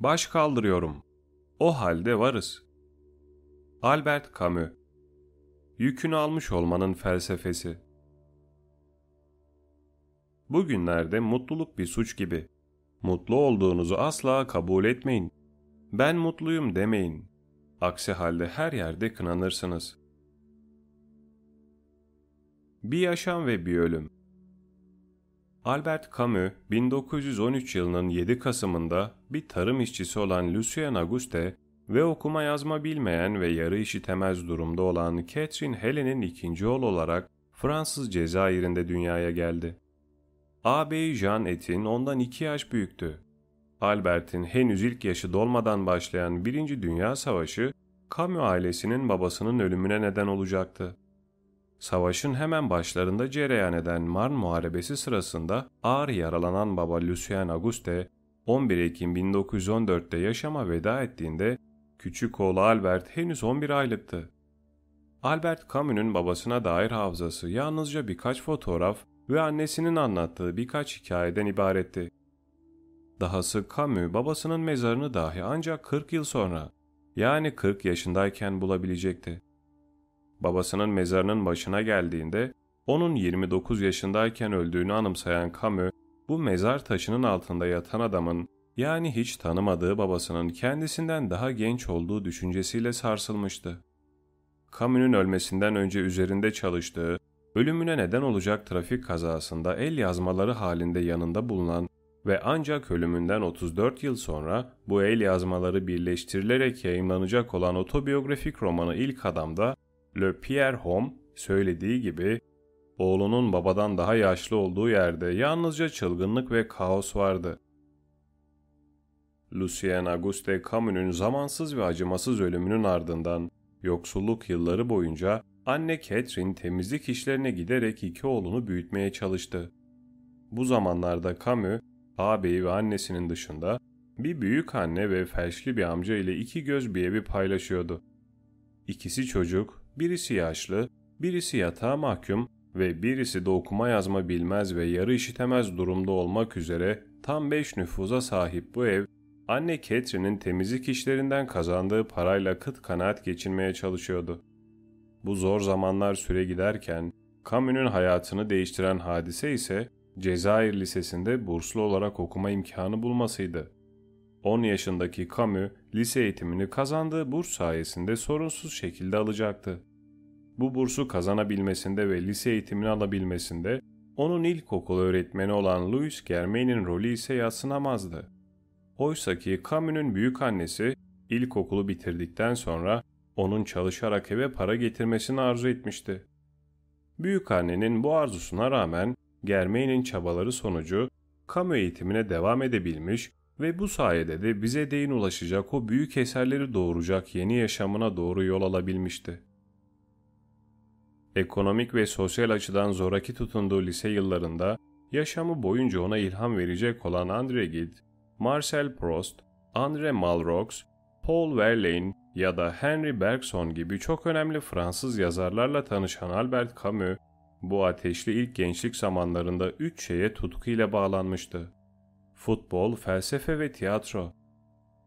Baş kaldırıyorum. O halde varız. Albert Camus Yükünü almış olmanın felsefesi Bugünlerde mutluluk bir suç gibi. Mutlu olduğunuzu asla kabul etmeyin. Ben mutluyum demeyin. Aksi halde her yerde kınanırsınız. Bir yaşam ve bir ölüm. Albert Camus 1913 yılının 7 Kasım'ında bir tarım işçisi olan Lucien Auguste ve okuma yazma bilmeyen ve yarı işitemez durumda olan Catherine Helen'in ikinci oğlu olarak Fransız Cezayir'inde dünyaya geldi. Ağabeyi Jean Etin ondan iki yaş büyüktü. Albert'in henüz ilk yaşı dolmadan başlayan Birinci Dünya Savaşı, Camus ailesinin babasının ölümüne neden olacaktı. Savaşın hemen başlarında cereyan eden Marne Muharebesi sırasında ağır yaralanan baba Lucien Auguste, 11 Ekim 1914'te yaşama veda ettiğinde küçük oğlu Albert henüz 11 aylıktı. Albert Camus'un babasına dair hafızası yalnızca birkaç fotoğraf ve annesinin anlattığı birkaç hikayeden ibaretti. Dahası Camus babasının mezarını dahi ancak 40 yıl sonra yani 40 yaşındayken bulabilecekti. Babasının mezarının başına geldiğinde onun 29 yaşındayken öldüğünü anımsayan Camus, bu mezar taşının altında yatan adamın yani hiç tanımadığı babasının kendisinden daha genç olduğu düşüncesiyle sarsılmıştı. Camus'un ölmesinden önce üzerinde çalıştığı, ölümüne neden olacak trafik kazasında el yazmaları halinde yanında bulunan ve ancak ölümünden 34 yıl sonra bu el yazmaları birleştirilerek yayınlanacak olan otobiyografik romanı İlk Adam'da Le Pierre Homme söylediği gibi oğlunun babadan daha yaşlı olduğu yerde yalnızca çılgınlık ve kaos vardı. Lucien Auguste Camus'un zamansız ve acımasız ölümünün ardından yoksulluk yılları boyunca anne Catherine temizlik işlerine giderek iki oğlunu büyütmeye çalıştı. Bu zamanlarda Camus, ağabeyi ve annesinin dışında bir büyük anne ve felçli bir amca ile iki göz bir evi paylaşıyordu. İkisi çocuk, birisi yaşlı, birisi yatağa mahkum ve birisi de okuma yazma bilmez ve yarı işitemez durumda olmak üzere tam beş nüfuza sahip bu ev, anne Catherine'in temizlik işlerinden kazandığı parayla kıt kanaat geçinmeye çalışıyordu. Bu zor zamanlar süre giderken, Camus'un hayatını değiştiren hadise ise Cezayir Lisesi'nde burslu olarak okuma imkanı bulmasıydı. 10 yaşındaki Camus, lise eğitimini kazandığı burs sayesinde sorunsuz şekilde alacaktı. Bu bursu kazanabilmesinde ve lise eğitimini alabilmesinde onun ilkokul öğretmeni olan Louis Germain'in rolü ise yatsınamazdı. Oysa ki Camus'un büyük annesi ilkokulu bitirdikten sonra onun çalışarak eve para getirmesini arzu etmişti. Büyük annenin bu arzusuna rağmen Germain'in çabaları sonucu kamu eğitimine devam edebilmiş ve bu sayede de bize değin ulaşacak o büyük eserleri doğuracak yeni yaşamına doğru yol alabilmişti. Ekonomik ve sosyal açıdan zoraki tutunduğu lise yıllarında yaşamı boyunca ona ilham verecek olan André Gide, Marcel Proust, André Malraux, Paul Verlaine ya da Henry Bergson gibi çok önemli Fransız yazarlarla tanışan Albert Camus, bu ateşli ilk gençlik zamanlarında üç şeye tutkuyla bağlanmıştı. Futbol, felsefe ve tiyatro.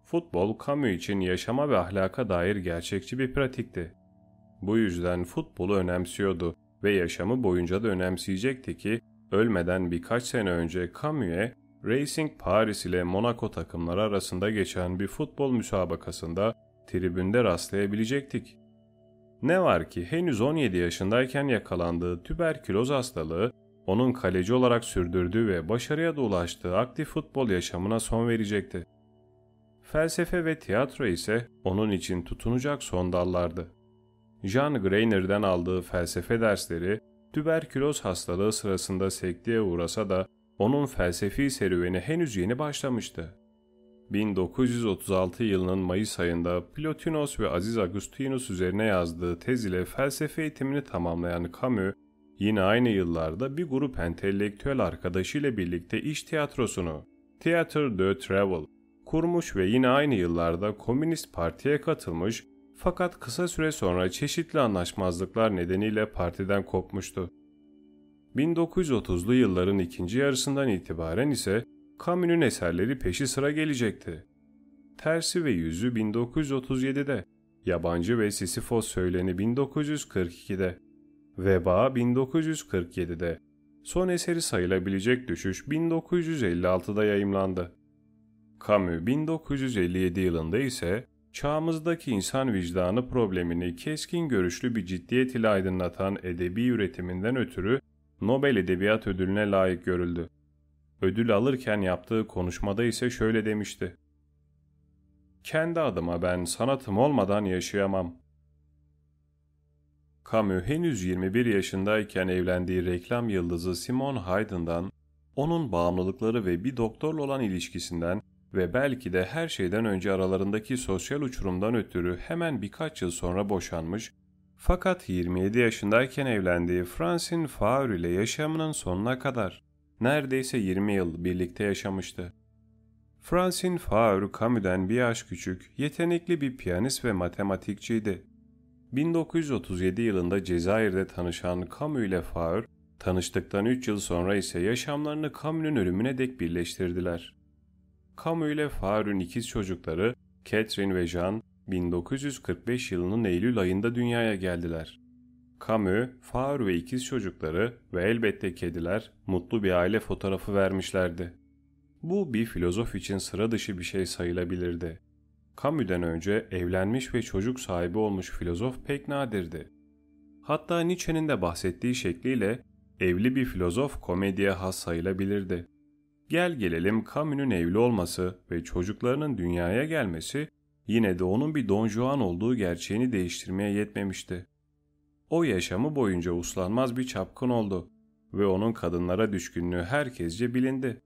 Futbol, Camus için yaşama ve ahlaka dair gerçekçi bir pratikti. Bu yüzden futbolu önemsiyordu ve yaşamı boyunca da önemseyecekti ki, ölmeden birkaç sene önce Camus'e Racing Paris ile Monaco takımları arasında geçen bir futbol müsabakasında tribünde rastlayabilecektik. Ne var ki henüz 17 yaşındayken yakalandığı tüberküloz hastalığı onun kaleci olarak sürdürdüğü ve başarıya da ulaştığı aktif futbol yaşamına son verecekti. Felsefe ve tiyatro ise onun için tutunacak son dallardı. Jean Grainer'den aldığı felsefe dersleri tüberküloz hastalığı sırasında sekteye uğrasa da onun felsefi serüveni henüz yeni başlamıştı. 1936 yılının Mayıs ayında Plotinos ve Aziz Agustinus üzerine yazdığı tez ile felsefe eğitimini tamamlayan Camus, yine aynı yıllarda bir grup entelektüel arkadaşıyla birlikte iş tiyatrosunu, Theatre de Travel, kurmuş ve yine aynı yıllarda Komünist Parti'ye katılmış fakat kısa süre sonra çeşitli anlaşmazlıklar nedeniyle partiden kopmuştu. 1930'lu yılların ikinci yarısından itibaren ise Camus'un eserleri peşi sıra gelecekti. Tersi ve Yüzü 1937'de, Yabancı ve Sisyphos Söyleni 1942'de, Veba 1947'de, son eseri sayılabilecek düşüş 1956'da yayımlandı. Camus 1957 yılında ise çağımızdaki insan vicdanı problemini keskin görüşlü bir ciddiyet ile aydınlatan edebi üretiminden ötürü Nobel Edebiyat Ödülüne layık görüldü. Ödül alırken yaptığı konuşmada ise şöyle demişti. Kendi adıma ben sanatım olmadan yaşayamam. Camus henüz 21 yaşındayken evlendiği reklam yıldızı Simone Haydn'dan, onun bağımlılıkları ve bir doktorla olan ilişkisinden ve belki de her şeyden önce aralarındaki sosyal uçurumdan ötürü hemen birkaç yıl sonra boşanmış, fakat 27 yaşındayken evlendiği Francine Faure ile yaşamının sonuna kadar neredeyse 20 yıl birlikte yaşamıştı. Francine Faure Camus'den bir yaş küçük, yetenekli bir piyanist ve matematikçiydi. 1937 yılında Cezayir'de tanışan Camus ile Faure, tanıştıktan 3 yıl sonra ise yaşamlarını Camus'un ölümüne dek birleştirdiler. Camus ile Faure'un ikiz çocukları Catherine ve Jean 1945 yılının Eylül ayında dünyaya geldiler. Camus, Faure ve ikiz çocukları ve elbette kediler mutlu bir aile fotoğrafı vermişlerdi. Bu bir filozof için sıra dışı bir şey sayılabilirdi. Camus'den önce evlenmiş ve çocuk sahibi olmuş filozof pek nadirdi. Hatta Nietzsche'nin de bahsettiği şekliyle evli bir filozof komediye has sayılabilirdi. Gel gelelim Camus'un evli olması ve çocuklarının dünyaya gelmesi yine de onun bir Don Juan olduğu gerçeğini değiştirmeye yetmemişti. O yaşamı boyunca uslanmaz bir çapkın oldu ve onun kadınlara düşkünlüğü herkesce bilindi.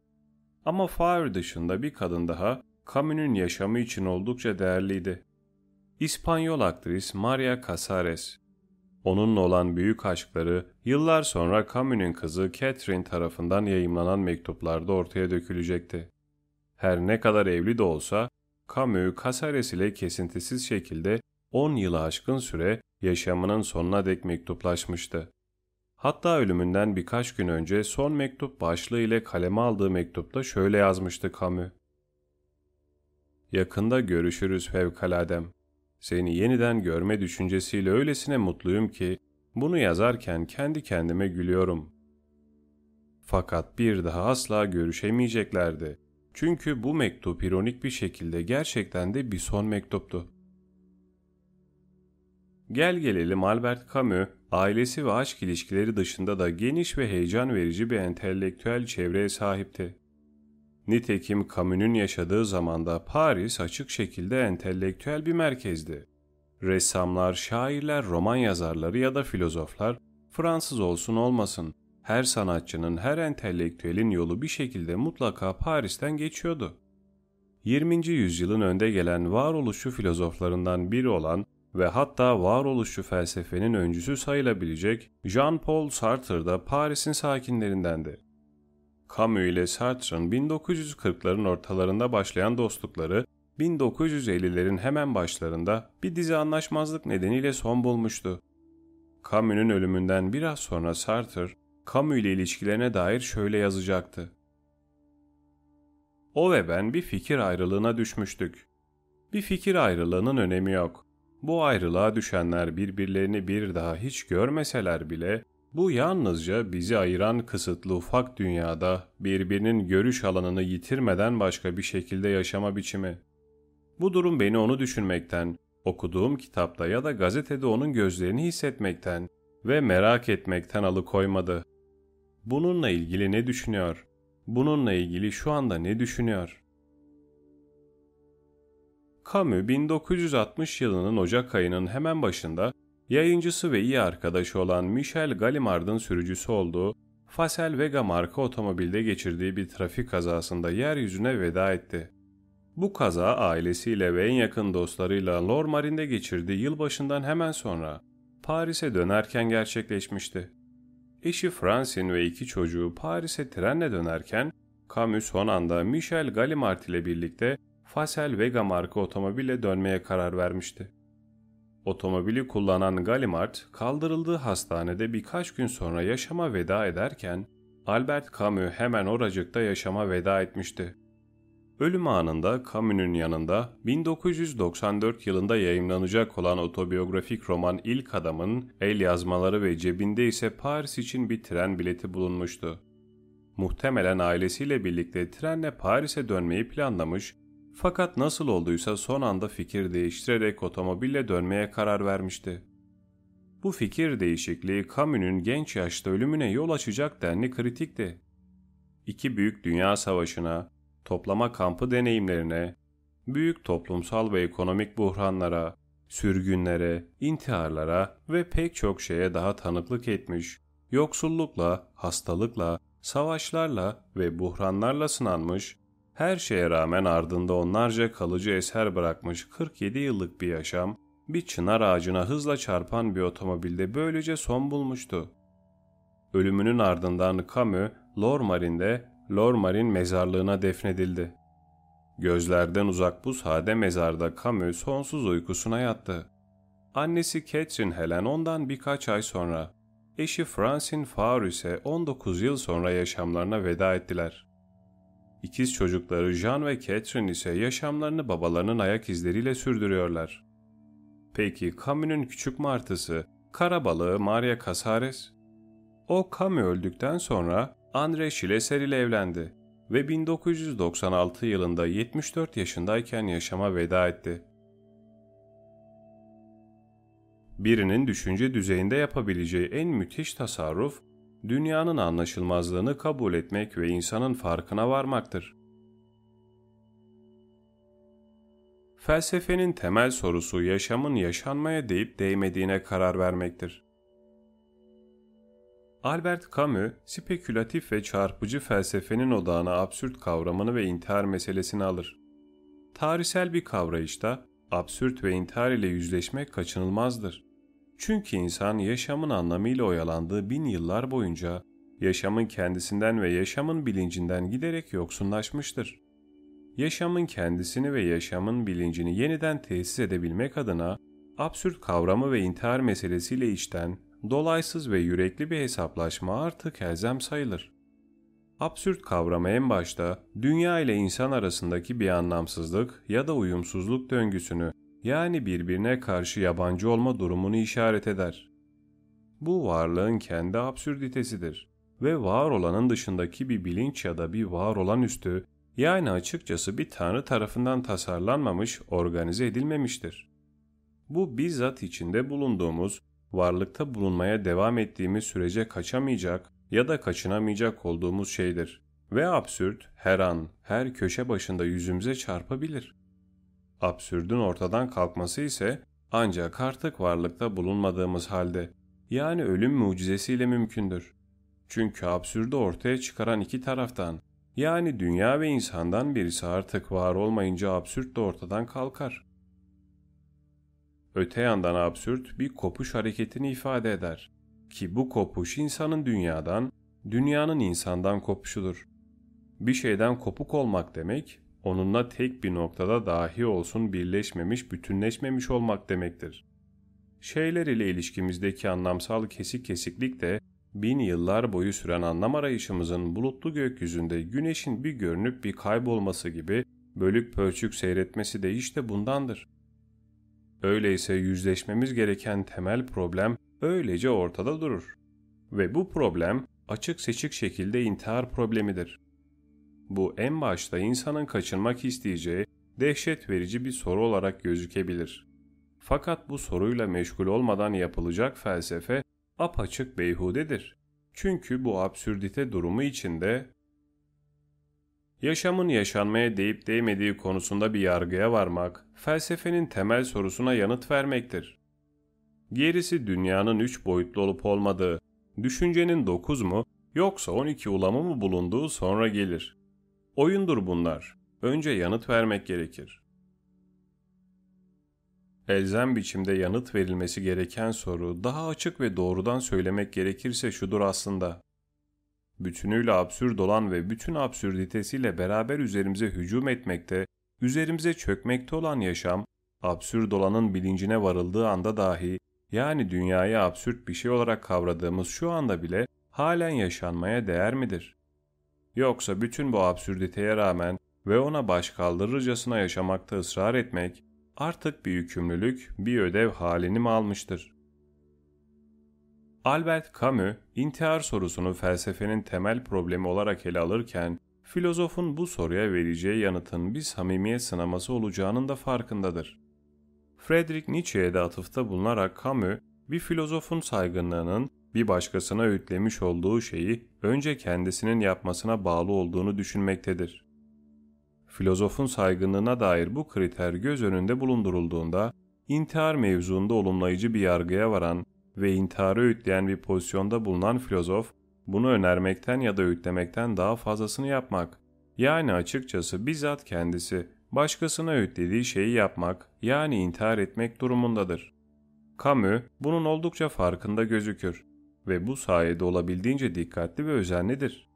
Ama Faure dışında bir kadın daha Camus'un yaşamı için oldukça değerliydi. İspanyol aktris Maria Casares. Onunla olan büyük aşkları yıllar sonra Camus'un kızı Catherine tarafından yayımlanan mektuplarda ortaya dökülecekti. Her ne kadar evli de olsa Camus, Casares ile kesintisiz şekilde 10 yılı aşkın süre yaşamının sonuna dek mektuplaşmıştı. Hatta ölümünden birkaç gün önce son mektup başlığı ile kaleme aldığı mektupta şöyle yazmıştı Camus. Yakında görüşürüz fevkaladem. Seni yeniden görme düşüncesiyle öylesine mutluyum ki bunu yazarken kendi kendime gülüyorum. Fakat bir daha asla görüşemeyeceklerdi. Çünkü bu mektup ironik bir şekilde gerçekten de bir son mektuptu. Gel gelelim Albert Camus, ailesi ve aşk ilişkileri dışında da geniş ve heyecan verici bir entelektüel çevreye sahipti. Nitekim Camus'un yaşadığı zamanda Paris açık şekilde entelektüel bir merkezdi. Ressamlar, şairler, roman yazarları ya da filozoflar Fransız olsun olmasın her sanatçının, her entelektüelin yolu bir şekilde mutlaka Paris'ten geçiyordu. 20. yüzyılın önde gelen varoluşçu filozoflarından biri olan ve hatta varoluşçu felsefenin öncüsü sayılabilecek Jean-Paul Sartre da Paris'in sakinlerindendi. Camus ile Sartre'ın 1940'ların ortalarında başlayan dostlukları 1950'lerin hemen başlarında bir dizi anlaşmazlık nedeniyle son bulmuştu. Camus'un ölümünden biraz sonra Sartre, Camus ile ilişkilerine dair şöyle yazacaktı. O ve ben bir fikir ayrılığına düşmüştük. Bir fikir ayrılığının önemi yok. Bu ayrılığa düşenler birbirlerini bir daha hiç görmeseler bile bu yalnızca bizi ayıran kısıtlı ufak dünyada birbirinin görüş alanını yitirmeden başka bir şekilde yaşama biçimi. Bu durum beni onu düşünmekten, okuduğum kitapta ya da gazetede onun gözlerini hissetmekten ve merak etmekten alıkoymadı. Bununla ilgili ne düşünüyor? Bununla ilgili şu anda ne düşünüyor? Camus 1960 yılının Ocak ayının hemen başında yayıncısı ve iyi arkadaşı olan Michel Gallimard'ın sürücüsü olduğu Facel Vega marka otomobilde geçirdiği bir trafik kazasında yeryüzüne veda etti. Bu kaza ailesiyle ve en yakın dostlarıyla Lormarin'de geçirdiği yılbaşından hemen sonra Paris'e dönerken gerçekleşmişti. Eşi Francine ve iki çocuğu Paris'e trenle dönerken Camus son anda Michel Gallimard ile birlikte Facel Vega marka otomobille dönmeye karar vermişti. Otomobili kullanan Gallimard kaldırıldığı hastanede birkaç gün sonra yaşama veda ederken Albert Camus hemen oracıkta yaşama veda etmişti. Ölüm anında Camus'un yanında 1994 yılında yayımlanacak olan otobiyografik roman İlk Adam'ın el yazmaları ve cebinde ise Paris için bir tren bileti bulunmuştu. Muhtemelen ailesiyle birlikte trenle Paris'e dönmeyi planlamış fakat nasıl olduysa son anda fikir değiştirerek otomobille dönmeye karar vermişti. Bu fikir değişikliği Camus'un genç yaşta ölümüne yol açacak denli kritikti. İki büyük dünya savaşına, toplama kampı deneyimlerine, büyük toplumsal ve ekonomik buhranlara, sürgünlere, intiharlara ve pek çok şeye daha tanıklık etmiş, yoksullukla, hastalıkla, savaşlarla ve buhranlarla sınanmış, her şeye rağmen ardında onlarca kalıcı eser bırakmış 47 yıllık bir yaşam, bir çınar ağacına hızla çarpan bir otomobilde böylece son bulmuştu. Ölümünün ardından Camus, Lormarin'de Lormarin mezarlığına defnedildi. Gözlerden uzak bu sade mezarda Camus sonsuz uykusuna yattı. Annesi Catherine Helen ondan birkaç ay sonra, eşi Francine Faure ise 19 yıl sonra yaşamlarına veda ettiler. İkiz çocukları Jean ve Catherine ise yaşamlarını babalarının ayak izleriyle sürdürüyorlar. Peki Camus'un küçük martısı, kara balığı Maria Casares? O Camus öldükten sonra André Schleser ile evlendi ve 1996 yılında 74 yaşındayken yaşama veda etti. Birinin düşünce düzeyinde yapabileceği en müthiş tasarruf, dünyanın anlaşılmazlığını kabul etmek ve insanın farkına varmaktır. Felsefenin temel sorusu yaşamın yaşanmaya deyip değmediğine karar vermektir. Albert Camus, spekülatif ve çarpıcı felsefenin odağına absürt kavramını ve intihar meselesini alır. Tarihsel bir kavrayışta absürt ve intihar ile yüzleşmek kaçınılmazdır. Çünkü insan yaşamın anlamıyla oyalandığı bin yıllar boyunca yaşamın kendisinden ve yaşamın bilincinden giderek yoksunlaşmıştır. Yaşamın kendisini ve yaşamın bilincini yeniden tesis edebilmek adına absürt kavramı ve intihar meselesiyle işten dolaysız ve yürekli bir hesaplaşma artık elzem sayılır. Absürt kavramı en başta dünya ile insan arasındaki bir anlamsızlık ya da uyumsuzluk döngüsünü yani birbirine karşı yabancı olma durumunu işaret eder. Bu varlığın kendi absürditesidir ve var olanın dışındaki bir bilinç ya da bir var olan üstü yani açıkçası bir tanrı tarafından tasarlanmamış, organize edilmemiştir. Bu bizzat içinde bulunduğumuz varlıkta bulunmaya devam ettiğimiz sürece kaçamayacak ya da kaçınamayacak olduğumuz şeydir ve absürt her an, her köşe başında yüzümüze çarpabilir. Absürdün ortadan kalkması ise ancak artık varlıkta bulunmadığımız halde yani ölüm mucizesiyle mümkündür. Çünkü absürdü ortaya çıkaran iki taraftan yani dünya ve insandan birisi artık var olmayınca absürt de ortadan kalkar. Öte yandan absürt bir kopuş hareketini ifade eder ki bu kopuş insanın dünyadan, dünyanın insandan kopuşudur. Bir şeyden kopuk olmak demek, onunla tek bir noktada dahi olsun birleşmemiş, bütünleşmemiş olmak demektir. Şeyler ile ilişkimizdeki anlamsal kesik kesiklik de bin yıllar boyu süren anlam arayışımızın bulutlu gökyüzünde güneşin bir görünüp bir kaybolması gibi bölük pörçük seyretmesi de işte bundandır. Öyleyse yüzleşmemiz gereken temel problem öylece ortada durur. Ve bu problem açık seçik şekilde intihar problemidir. Bu en başta insanın kaçınmak isteyeceği dehşet verici bir soru olarak gözükebilir. Fakat bu soruyla meşgul olmadan yapılacak felsefe apaçık beyhudedir. Çünkü bu absürdite durumu içinde yaşamın yaşanmaya değip değmediği konusunda bir yargıya varmak, felsefenin temel sorusuna yanıt vermektir. Gerisi dünyanın üç boyutlu olup olmadığı, düşüncenin dokuz mu yoksa on iki ulamı mı bulunduğu sonra gelir. Oyundur bunlar. Önce yanıt vermek gerekir. Elzem biçimde yanıt verilmesi gereken soru daha açık ve doğrudan söylemek gerekirse şudur aslında. Bütünüyle absürt olan ve bütün absürditesiyle beraber üzerimize hücum etmekte, üzerimize çökmekte olan yaşam, absürt olanın bilincine varıldığı anda dahi, yani dünyayı absürt bir şey olarak kavradığımız şu anda bile halen yaşanmaya değer midir? Yoksa bütün bu absürditeye rağmen ve ona başkaldırırcasına yaşamakta ısrar etmek artık bir yükümlülük, bir ödev halini mi almıştır? Albert Camus, intihar sorusunu felsefenin temel problemi olarak ele alırken, filozofun bu soruya vereceği yanıtın bir samimiyet sınaması olacağının da farkındadır. Friedrich Nietzsche'ye de atıfta bulunarak Camus, bir filozofun saygınlığının bir başkasına öğütlemiş olduğu şeyi önce kendisinin yapmasına bağlı olduğunu düşünmektedir. Filozofun saygınlığına dair bu kriter göz önünde bulundurulduğunda, intihar mevzuunda olumlayıcı bir yargıya varan ve intiharı öğütleyen bir pozisyonda bulunan filozof, bunu önermekten ya da öğütlemekten daha fazlasını yapmak, yani açıkçası bizzat kendisi başkasına öğütlediği şeyi yapmak, yani intihar etmek durumundadır. Camus bunun oldukça farkında gözükür ve bu sayede olabildiğince dikkatli ve özenlidir.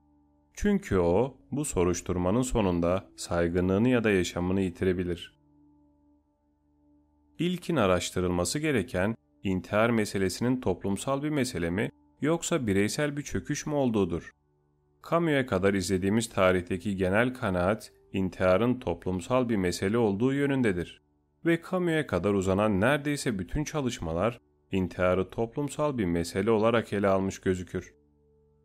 Çünkü o bu soruşturmanın sonunda saygınlığını ya da yaşamını yitirebilir. İlkin araştırılması gereken intihar meselesinin toplumsal bir mesele mi yoksa bireysel bir çöküş mü olduğudur. Camus'a kadar izlediğimiz tarihteki genel kanaat intiharın toplumsal bir mesele olduğu yönündedir ve Camus'a kadar uzanan neredeyse bütün çalışmalar intiharı toplumsal bir mesele olarak ele almış gözükür.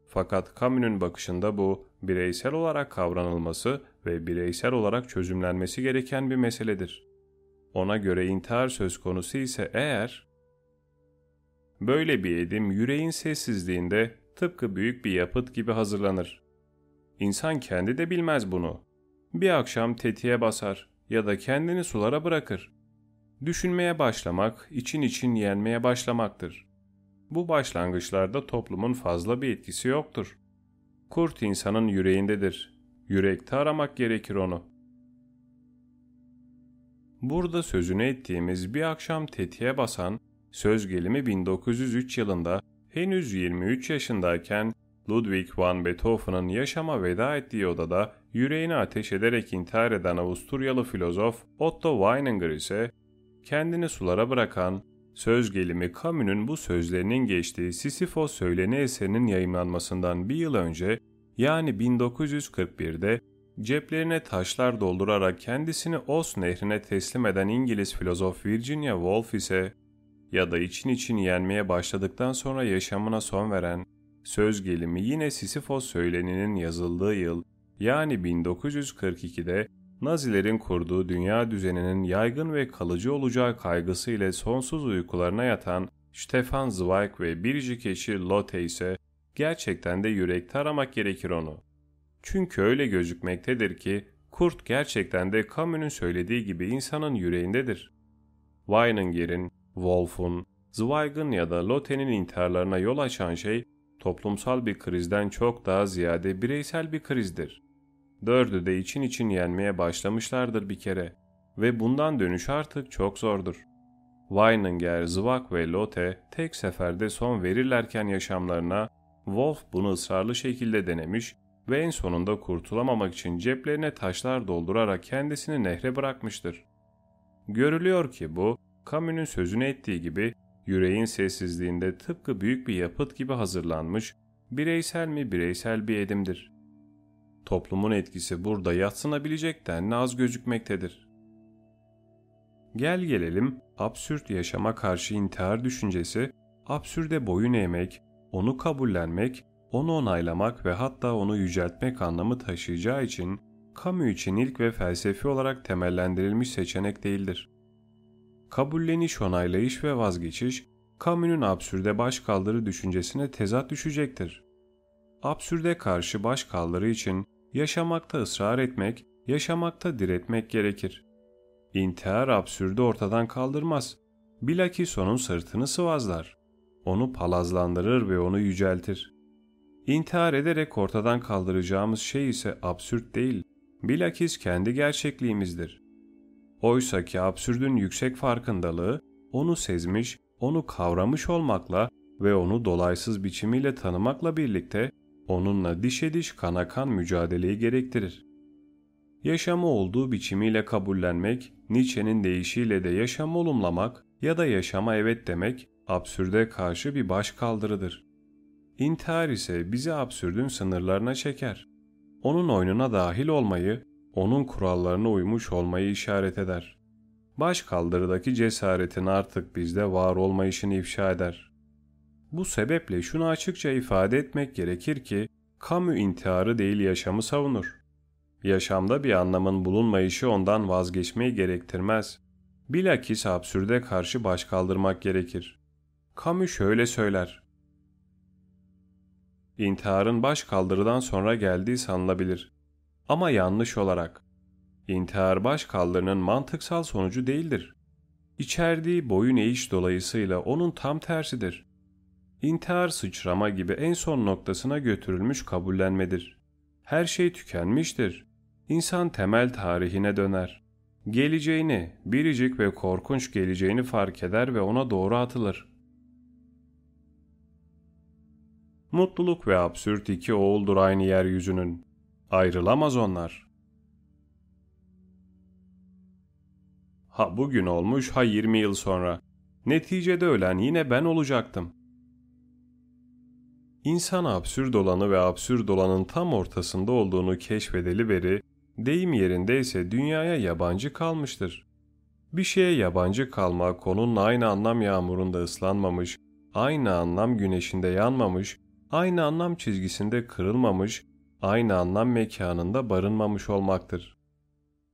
Fakat Camus'un bakışında bu bireysel olarak kavranılması ve bireysel olarak çözümlenmesi gereken bir meseledir. Ona göre intihar söz konusu ise eğer böyle bir edim yüreğin sessizliğinde tıpkı büyük bir yapıt gibi hazırlanır. İnsan kendi de bilmez bunu. Bir akşam tetiğe basar ya da kendini sulara bırakır. Düşünmeye başlamak, için için yenmeye başlamaktır. Bu başlangıçlarda toplumun fazla bir etkisi yoktur. Kurt insanın yüreğindedir. Yürekte aramak gerekir onu. Burada sözünü ettiğimiz bir akşam tetiğe basan, söz gelimi 1903 yılında henüz 23 yaşındayken Ludwig van Beethoven'ın yaşama veda ettiği odada yüreğini ateş ederek intihar eden Avusturyalı filozof Otto Weininger ise kendini sulara bırakan, söz gelimi Camus'un bu sözlerinin geçtiği Sisyphos söyleni eserinin yayınlanmasından bir yıl önce yani 1941'de ceplerine taşlar doldurarak kendisini Os nehrine teslim eden İngiliz filozof Virginia Woolf ise ya da için için yenmeye başladıktan sonra yaşamına son veren söz gelimi yine Sisyphos söyleninin yazıldığı yıl yani 1942'de Nazilerin kurduğu dünya düzeninin yaygın ve kalıcı olacağı kaygısı ile sonsuz uykularına yatan Stefan Zweig ve biricik eşi Lotte ise gerçekten de yürekte aramak gerekir onu. Çünkü öyle gözükmektedir ki kurt gerçekten de Camus'un söylediği gibi insanın yüreğindedir. Weininger'in, Wolf'un, Zweig'ın ya da Lotte'nin intiharlarına yol açan şey toplumsal bir krizden çok daha ziyade bireysel bir krizdir. Dördü de için için yenmeye başlamışlardır bir kere ve bundan dönüş artık çok zordur. Weininger, Zweig ve Lotte tek seferde son verirlerken yaşamlarına Wolf bunu ısrarlı şekilde denemiş ve en sonunda kurtulamamak için ceplerine taşlar doldurarak kendisini nehre bırakmıştır. Görülüyor ki bu, Camus'un sözünü ettiği gibi yüreğin sessizliğinde tıpkı büyük bir yapıt gibi hazırlanmış, bireysel mi bireysel bir edimdir. Toplumun etkisi burada yatsınabilecek denli az gözükmektedir. Gel gelelim absürt yaşama karşı intihar düşüncesi, absürde boyun eğmek, onu kabullenmek, onu onaylamak ve hatta onu yüceltmek anlamı taşıyacağı için kamu için ilk ve felsefi olarak temellendirilmiş seçenek değildir. Kabulleniş, onaylayış ve vazgeçiş, Camus'un absürde başkaldırı düşüncesine tezat düşecektir. Absürde karşı başkaldırı için yaşamakta ısrar etmek, yaşamakta diretmek gerekir. İntihar absürdü ortadan kaldırmaz. Bilakis onun sırtını sıvazlar. Onu palazlandırır ve onu yüceltir. İntihar ederek ortadan kaldıracağımız şey ise absürt değil, bilakis kendi gerçekliğimizdir. Oysa ki absürdün yüksek farkındalığı, onu sezmiş, onu kavramış olmakla ve onu dolaysız biçimiyle tanımakla birlikte onunla dişe diş kana kan mücadeleyi gerektirir. Yaşamı olduğu biçimiyle kabullenmek, Nietzsche'nin deyişiyle de yaşamı olumlamak ya da yaşama evet demek absürde karşı bir baş kaldırıdır. İntihar ise bizi absürdün sınırlarına çeker. Onun oyununa dahil olmayı, onun kurallarına uymuş olmayı işaret eder. Baş kaldırıdaki cesaretin artık bizde var olmayışını ifşa eder. Bu sebeple şunu açıkça ifade etmek gerekir ki, kamu intiharı değil yaşamı savunur. Yaşamda bir anlamın bulunmayışı ondan vazgeçmeyi gerektirmez. Bilakis absürde karşı baş kaldırmak gerekir. Kamu şöyle söyler. İntiharın baş kaldırıdan sonra geldiği sanılabilir. Ama yanlış olarak. İntihar baş kaldırının mantıksal sonucu değildir. İçerdiği boyun eğiş dolayısıyla onun tam tersidir. İntihar sıçrama gibi en son noktasına götürülmüş kabullenmedir. Her şey tükenmiştir. İnsan temel tarihine döner. Geleceğini, biricik ve korkunç geleceğini fark eder ve ona doğru atılır. Mutluluk ve absürt iki oğuldur aynı yeryüzünün. Ayrılamaz onlar. Ha bugün olmuş ha 20 yıl sonra. Neticede ölen yine ben olacaktım. İnsan absürt olanı ve absürt olanın tam ortasında olduğunu keşfedeli beri, deyim yerindeyse dünyaya yabancı kalmıştır. Bir şeye yabancı kalmak onun aynı anlam yağmurunda ıslanmamış, aynı anlam güneşinde yanmamış, aynı anlam çizgisinde kırılmamış, aynı anlam mekanında barınmamış olmaktır.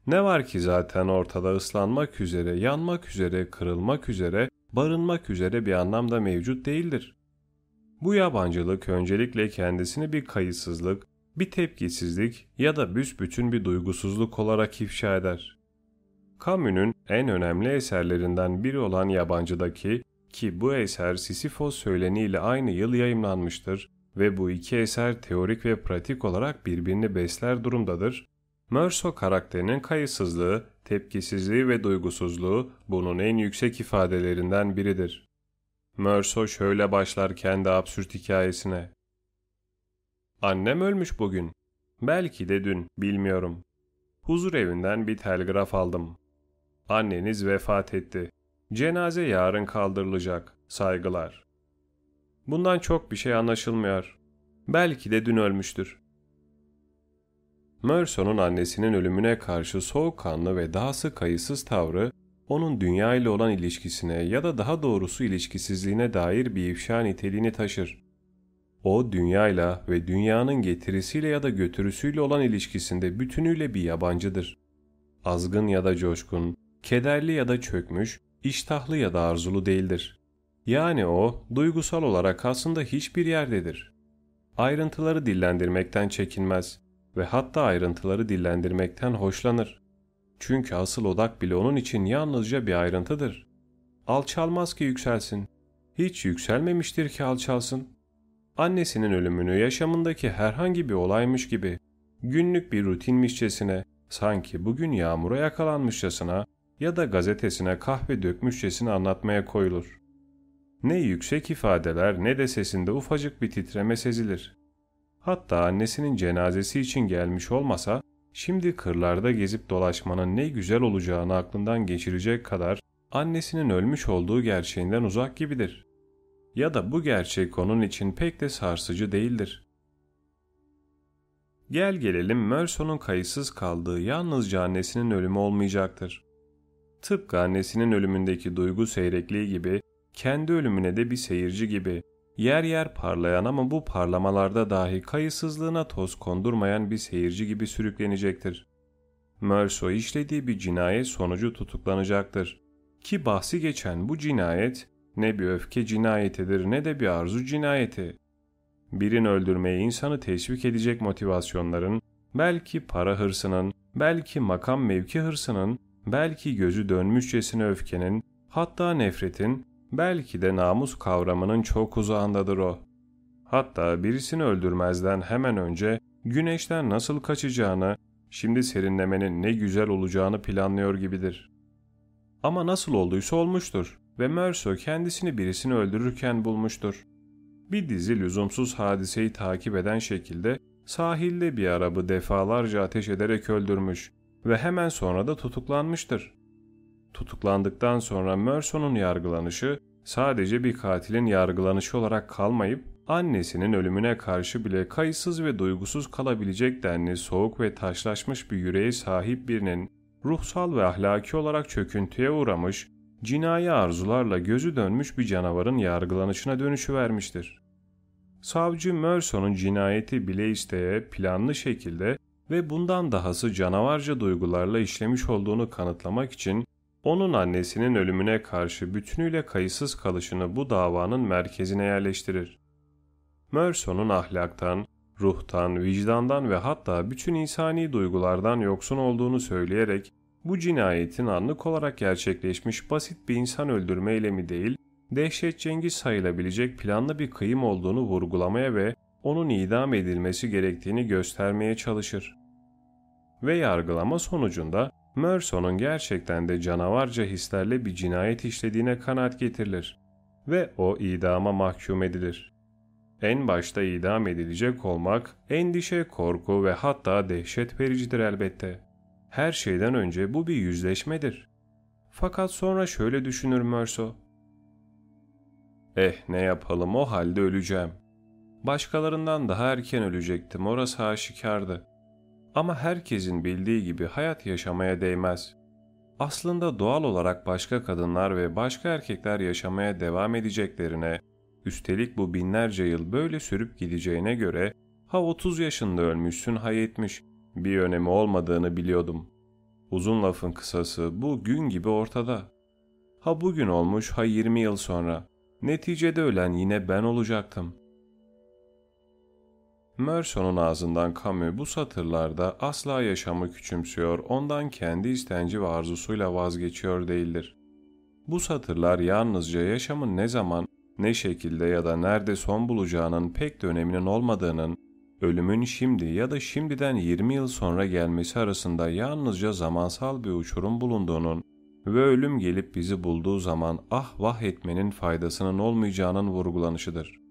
Ne var ki zaten ortada ıslanmak üzere, yanmak üzere, kırılmak üzere, barınmak üzere bir anlamda mevcut değildir. Bu yabancılık öncelikle kendisini bir kayıtsızlık, bir tepkisizlik ya da büsbütün bir duygusuzluk olarak ifşa eder. Camus'un en önemli eserlerinden biri olan Yabancı'daki ki bu eser Sisyphos söyleniyle aynı yıl yayımlanmıştır ve bu iki eser teorik ve pratik olarak birbirini besler durumdadır. Merso karakterinin kayıtsızlığı, tepkisizliği ve duygusuzluğu bunun en yüksek ifadelerinden biridir. Merso şöyle başlar kendi absürt hikayesine. Annem ölmüş bugün. Belki de dün, bilmiyorum. Huzur evinden bir telgraf aldım. Anneniz vefat etti. Cenaze yarın kaldırılacak. Saygılar. Bundan çok bir şey anlaşılmıyor. Belki de dün ölmüştür. Merson'un annesinin ölümüne karşı soğukkanlı ve dahası kayıtsız tavrı, onun dünya ile olan ilişkisine ya da daha doğrusu ilişkisizliğine dair bir ifşa niteliğini taşır. O dünyayla ve dünyanın getirisiyle ya da götürüsüyle olan ilişkisinde bütünüyle bir yabancıdır. Azgın ya da coşkun, kederli ya da çökmüş, iştahlı ya da arzulu değildir. Yani o, duygusal olarak aslında hiçbir yerdedir. Ayrıntıları dillendirmekten çekinmez ve hatta ayrıntıları dillendirmekten hoşlanır. Çünkü asıl odak bile onun için yalnızca bir ayrıntıdır. Alçalmaz ki yükselsin. Hiç yükselmemiştir ki alçalsın. Annesinin ölümünü yaşamındaki herhangi bir olaymış gibi, günlük bir rutinmişçesine, sanki bugün yağmura yakalanmışçasına ya da gazetesine kahve dökmüşçesine anlatmaya koyulur. Ne yüksek ifadeler ne de sesinde ufacık bir titreme sezilir. Hatta annesinin cenazesi için gelmiş olmasa, şimdi kırlarda gezip dolaşmanın ne güzel olacağını aklından geçirecek kadar annesinin ölmüş olduğu gerçeğinden uzak gibidir. Ya da bu gerçek onun için pek de sarsıcı değildir. Gel gelelim Merson'un kayıtsız kaldığı yalnızca annesinin ölümü olmayacaktır. Tıpkı annesinin ölümündeki duygu seyrekliği gibi kendi ölümüne de bir seyirci gibi yer yer parlayan ama bu parlamalarda dahi kayıtsızlığına toz kondurmayan bir seyirci gibi sürüklenecektir. Merso işlediği bir cinayet sonucu tutuklanacaktır. Ki bahsi geçen bu cinayet ne bir öfke cinayetidir ne de bir arzu cinayeti. Birini öldürmeye insanı teşvik edecek motivasyonların, belki para hırsının, belki makam mevki hırsının, belki gözü dönmüşçesine öfkenin, hatta nefretin, belki de namus kavramının çok uzağındadır o. Hatta birisini öldürmezden hemen önce güneşten nasıl kaçacağını, şimdi serinlemenin ne güzel olacağını planlıyor gibidir. Ama nasıl olduysa olmuştur ve Merso kendisini birisini öldürürken bulmuştur. Bir dizi lüzumsuz hadiseyi takip eden şekilde sahilde bir arabı defalarca ateş ederek öldürmüş ve hemen sonra da tutuklanmıştır. Tutuklandıktan sonra Merson'un yargılanışı sadece bir katilin yargılanışı olarak kalmayıp annesinin ölümüne karşı bile kayıtsız ve duygusuz kalabilecek denli soğuk ve taşlaşmış bir yüreğe sahip birinin ruhsal ve ahlaki olarak çöküntüye uğramış, cinayi arzularla gözü dönmüş bir canavarın yargılanışına dönüşü vermiştir. Savcı Merson'un cinayeti bile isteye planlı şekilde ve bundan dahası canavarca duygularla işlemiş olduğunu kanıtlamak için onun annesinin ölümüne karşı bütünüyle kayıtsız kalışını bu davanın merkezine yerleştirir. Merson'un ahlaktan, ruhtan, vicdandan ve hatta bütün insani duygulardan yoksun olduğunu söyleyerek bu cinayetin anlık olarak gerçekleşmiş basit bir insan öldürme eylemi değil, dehşet cengiz sayılabilecek planlı bir kıyım olduğunu vurgulamaya ve onun idam edilmesi gerektiğini göstermeye çalışır. Ve yargılama sonucunda Merson'un gerçekten de canavarca hislerle bir cinayet işlediğine kanaat getirilir ve o idama mahkum edilir. En başta idam edilecek olmak endişe, korku ve hatta dehşet vericidir elbette. Her şeyden önce bu bir yüzleşmedir. Fakat sonra şöyle düşünür Merso. Eh ne yapalım o halde öleceğim. Başkalarından daha erken ölecektim orası aşikardı. Ama herkesin bildiği gibi hayat yaşamaya değmez. Aslında doğal olarak başka kadınlar ve başka erkekler yaşamaya devam edeceklerine, üstelik bu binlerce yıl böyle sürüp gideceğine göre ha 30 yaşında ölmüşsün ha 70 bir önemi olmadığını biliyordum. Uzun lafın kısası bu gün gibi ortada. Ha bugün olmuş ha 20 yıl sonra. Neticede ölen yine ben olacaktım. Merson'un ağzından Camus bu satırlarda asla yaşamı küçümsüyor, ondan kendi istenci ve arzusuyla vazgeçiyor değildir. Bu satırlar yalnızca yaşamın ne zaman, ne şekilde ya da nerede son bulacağının pek de öneminin olmadığının, ölümün şimdi ya da şimdiden 20 yıl sonra gelmesi arasında yalnızca zamansal bir uçurum bulunduğunun ve ölüm gelip bizi bulduğu zaman ah vah etmenin faydasının olmayacağının vurgulanışıdır.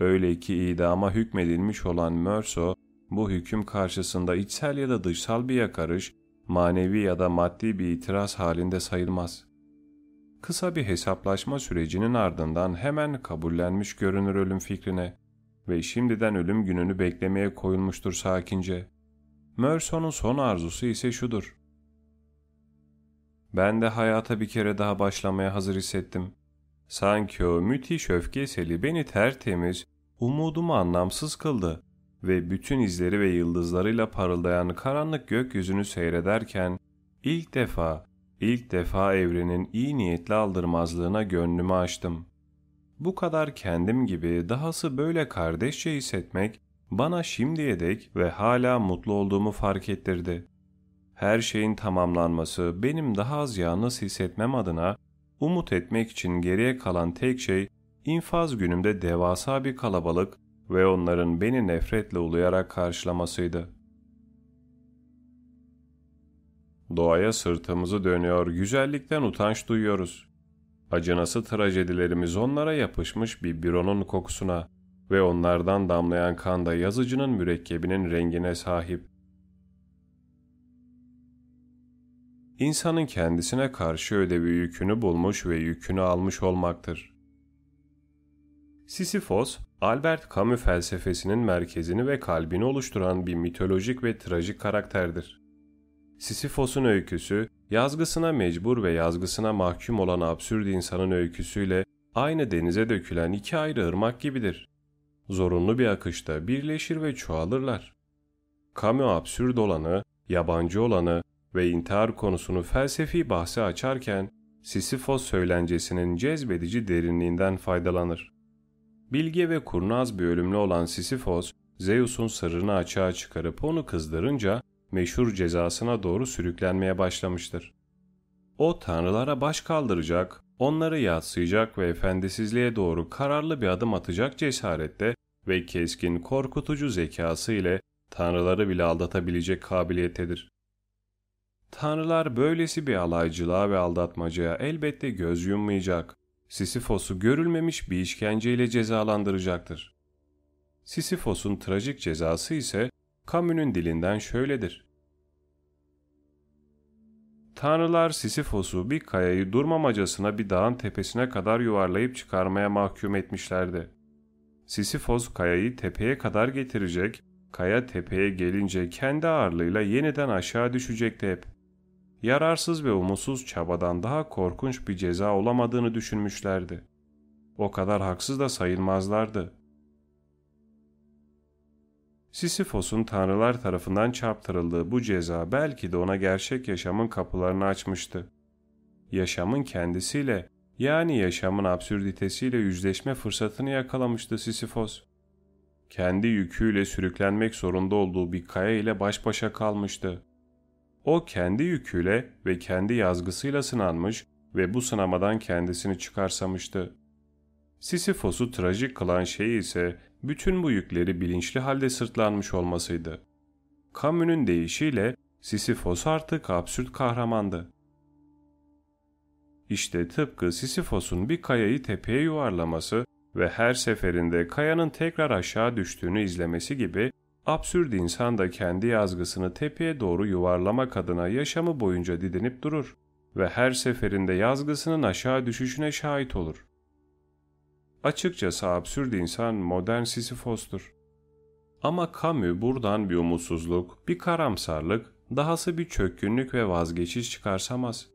Öyle ki idama hükmedilmiş olan Merso, bu hüküm karşısında içsel ya da dışsal bir yakarış, manevi ya da maddi bir itiraz halinde sayılmaz. Kısa bir hesaplaşma sürecinin ardından hemen kabullenmiş görünür ölüm fikrine ve şimdiden ölüm gününü beklemeye koyulmuştur sakince. Merson'un son arzusu ise şudur. Ben de hayata bir kere daha başlamaya hazır hissettim. Sanki o müthiş öfke seli beni tertemiz, umudumu anlamsız kıldı ve bütün izleri ve yıldızlarıyla parıldayan karanlık gökyüzünü seyrederken ilk defa, ilk defa evrenin iyi niyetli aldırmazlığına gönlümü açtım. Bu kadar kendim gibi dahası böyle kardeşçe hissetmek bana şimdiye dek ve hala mutlu olduğumu fark ettirdi. Her şeyin tamamlanması benim daha az yalnız hissetmem adına umut etmek için geriye kalan tek şey infaz günümde devasa bir kalabalık ve onların beni nefretle uluyarak karşılamasıydı. Doğaya sırtımızı dönüyor, güzellikten utanç duyuyoruz. Acınası trajedilerimiz onlara yapışmış bir büronun kokusuna ve onlardan damlayan kan da yazıcının mürekkebinin rengine sahip. İnsanın kendisine karşı ödevi yükünü bulmuş ve yükünü almış olmaktır. Sisyphos, Albert Camus felsefesinin merkezini ve kalbini oluşturan bir mitolojik ve trajik karakterdir. Sisyphos'un öyküsü, yazgısına mecbur ve yazgısına mahkum olan absürt insanın öyküsüyle aynı denize dökülen iki ayrı ırmak gibidir. Zorunlu bir akışta birleşir ve çoğalırlar. Camus absürt olanı, yabancı olanı ve intihar konusunu felsefi bahse açarken Sisyphos söylencesinin cezbedici derinliğinden faydalanır. Bilge ve kurnaz bir ölümlü olan Sisyphos, Zeus'un sırrını açığa çıkarıp onu kızdırınca meşhur cezasına doğru sürüklenmeye başlamıştır. O tanrılara baş kaldıracak, onları yatsıyacak ve efendisizliğe doğru kararlı bir adım atacak cesarette ve keskin korkutucu zekası ile tanrıları bile aldatabilecek kabiliyetedir. Tanrılar böylesi bir alaycılığa ve aldatmacaya elbette göz yummayacak. Sisyphos'u görülmemiş bir işkenceyle cezalandıracaktır. Sisyphos'un trajik cezası ise Camus'un dilinden şöyledir. Tanrılar Sisyphos'u bir kayayı durmamacasına bir dağın tepesine kadar yuvarlayıp çıkarmaya mahkum etmişlerdi. Sisifos kayayı tepeye kadar getirecek, kaya tepeye gelince kendi ağırlığıyla yeniden aşağı düşecekti hep. Yararsız ve umutsuz çabadan daha korkunç bir ceza olamadığını düşünmüşlerdi. O kadar haksız da sayılmazlardı. Sisyphos'un tanrılar tarafından çarptırıldığı bu ceza belki de ona gerçek yaşamın kapılarını açmıştı. Yaşamın kendisiyle yani yaşamın absürditesiyle yüzleşme fırsatını yakalamıştı Sisyphos. Kendi yüküyle sürüklenmek zorunda olduğu bir kaya ile baş başa kalmıştı. O kendi yüküyle ve kendi yazgısıyla sınanmış ve bu sınamadan kendisini çıkarsamıştı. Sisyphos'u trajik kılan şey ise bütün bu yükleri bilinçli halde sırtlanmış olmasıydı. Camus'un deyişiyle Sisyphos artık absürt kahramandı. İşte tıpkı Sisyphos'un bir kayayı tepeye yuvarlaması ve her seferinde kayanın tekrar aşağı düştüğünü izlemesi gibi absürt insan da kendi yazgısını tepeye doğru yuvarlamak adına yaşamı boyunca didinip durur ve her seferinde yazgısının aşağı düşüşüne şahit olur. Açıkçası absürt insan modern Sisyphos'tur. Ama Camus buradan bir umutsuzluk, bir karamsarlık, dahası bir çökkünlük ve vazgeçiş çıkarsamaz.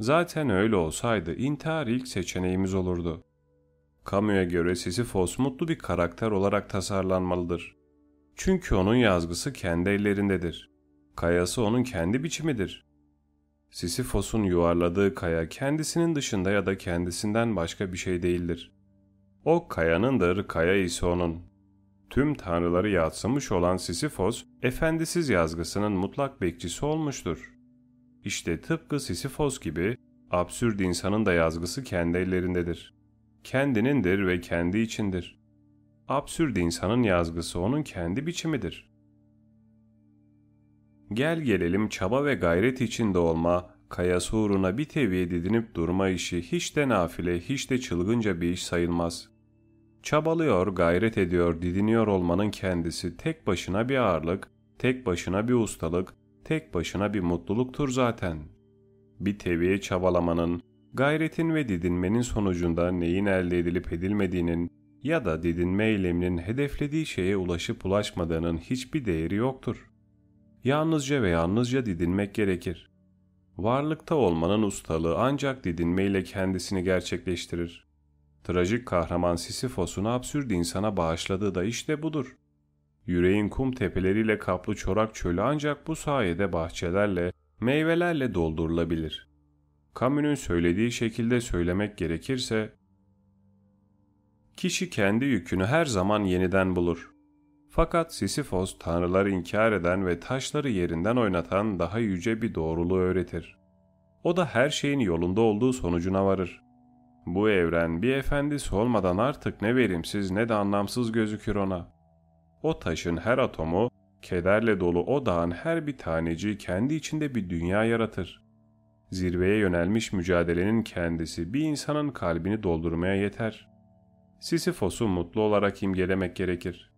Zaten öyle olsaydı intihar ilk seçeneğimiz olurdu. Camus'a göre Sisyphos mutlu bir karakter olarak tasarlanmalıdır. Çünkü onun yazgısı kendi ellerindedir. Kayası onun kendi biçimidir. Sisyphos'un yuvarladığı kaya kendisinin dışında ya da kendisinden başka bir şey değildir. O kayanındır, kaya ise onun. Tüm tanrıları yatsımış olan Sisyphos, efendisiz yazgısının mutlak bekçisi olmuştur. İşte tıpkı Sisyphos gibi absürt insanın da yazgısı kendi ellerindedir. Kendinindir ve kendi içindir. Absürt insanın yazgısı onun kendi biçimidir. Gel gelelim çaba ve gayret içinde olma, kayası uğruna bir teviye didinip durma işi hiç de nafile, hiç de çılgınca bir iş sayılmaz. Çabalıyor, gayret ediyor, didiniyor olmanın kendisi tek başına bir ağırlık, tek başına bir ustalık, tek başına bir mutluluktur zaten. Bir teviye çabalamanın, gayretin ve didinmenin sonucunda neyin elde edilip edilmediğinin ya da didinme eyleminin hedeflediği şeye ulaşıp ulaşmadığının hiçbir değeri yoktur. Yalnızca ve yalnızca didinmek gerekir. Varlıkta olmanın ustalığı ancak didinmeyle kendisini gerçekleştirir. Trajik kahraman Sisyphos'un absürt insana bağışladığı da işte budur. Yüreğin kum tepeleriyle kaplı çorak çölü ancak bu sayede bahçelerle, meyvelerle doldurulabilir. Camus'un söylediği şekilde söylemek gerekirse, Kişi kendi yükünü her zaman yeniden bulur. Fakat Sisyphos tanrıları inkar eden ve taşları yerinden oynatan daha yüce bir doğruluğu öğretir. O da her şeyin yolunda olduğu sonucuna varır. Bu evren bir efendisi olmadan artık ne verimsiz ne de anlamsız gözükür ona. O taşın her atomu, kederle dolu o dağın her bir taneci kendi içinde bir dünya yaratır. Zirveye yönelmiş mücadelenin kendisi bir insanın kalbini doldurmaya yeter. Sisyphos'u mutlu olarak imgelemek gerekir.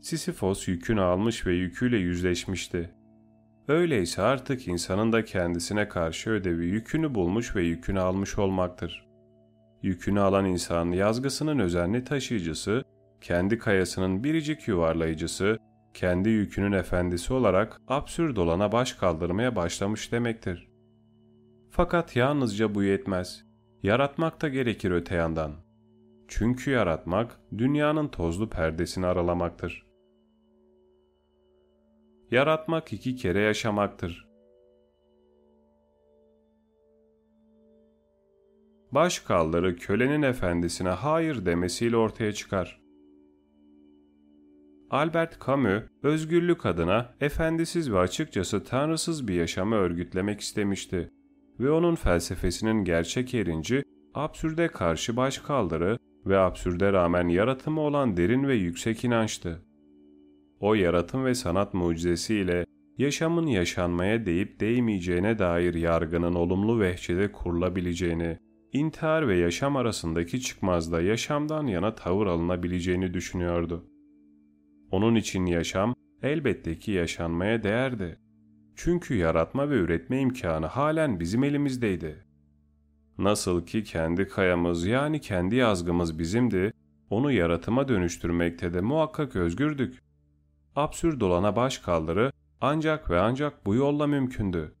Sisyphos yükünü almış ve yüküyle yüzleşmişti. Öyleyse artık insanın da kendisine karşı ödevi yükünü bulmuş ve yükünü almış olmaktır. Yükünü alan insan yazgısının özenli taşıyıcısı, kendi kayasının biricik yuvarlayıcısı, kendi yükünün efendisi olarak absürt olana baş kaldırmaya başlamış demektir. Fakat yalnızca bu yetmez. Yaratmak da gerekir öte yandan. Çünkü yaratmak dünyanın tozlu perdesini aralamaktır. Yaratmak iki kere yaşamaktır. Baş kaldırı kölenin efendisine hayır demesiyle ortaya çıkar. Albert Camus, özgürlük adına efendisiz ve açıkçası tanrısız bir yaşamı örgütlemek istemişti ve onun felsefesinin gerçek yerinci, absürde karşı başkaldırı ve absürde rağmen yaratımı olan derin ve yüksek inançtı. O yaratım ve sanat mucizesiyle yaşamın yaşanmaya değip değmeyeceğine dair yargının olumlu vehçede kurulabileceğini, intihar ve yaşam arasındaki çıkmazda yaşamdan yana tavır alınabileceğini düşünüyordu. Onun için yaşam elbette ki yaşanmaya değerdi. Çünkü yaratma ve üretme imkanı halen bizim elimizdeydi. Nasıl ki kendi kayamız yani kendi yazgımız bizimdi, onu yaratıma dönüştürmekte de muhakkak özgürdük. Absürt olana baş kaldırı ancak ve ancak bu yolla mümkündü.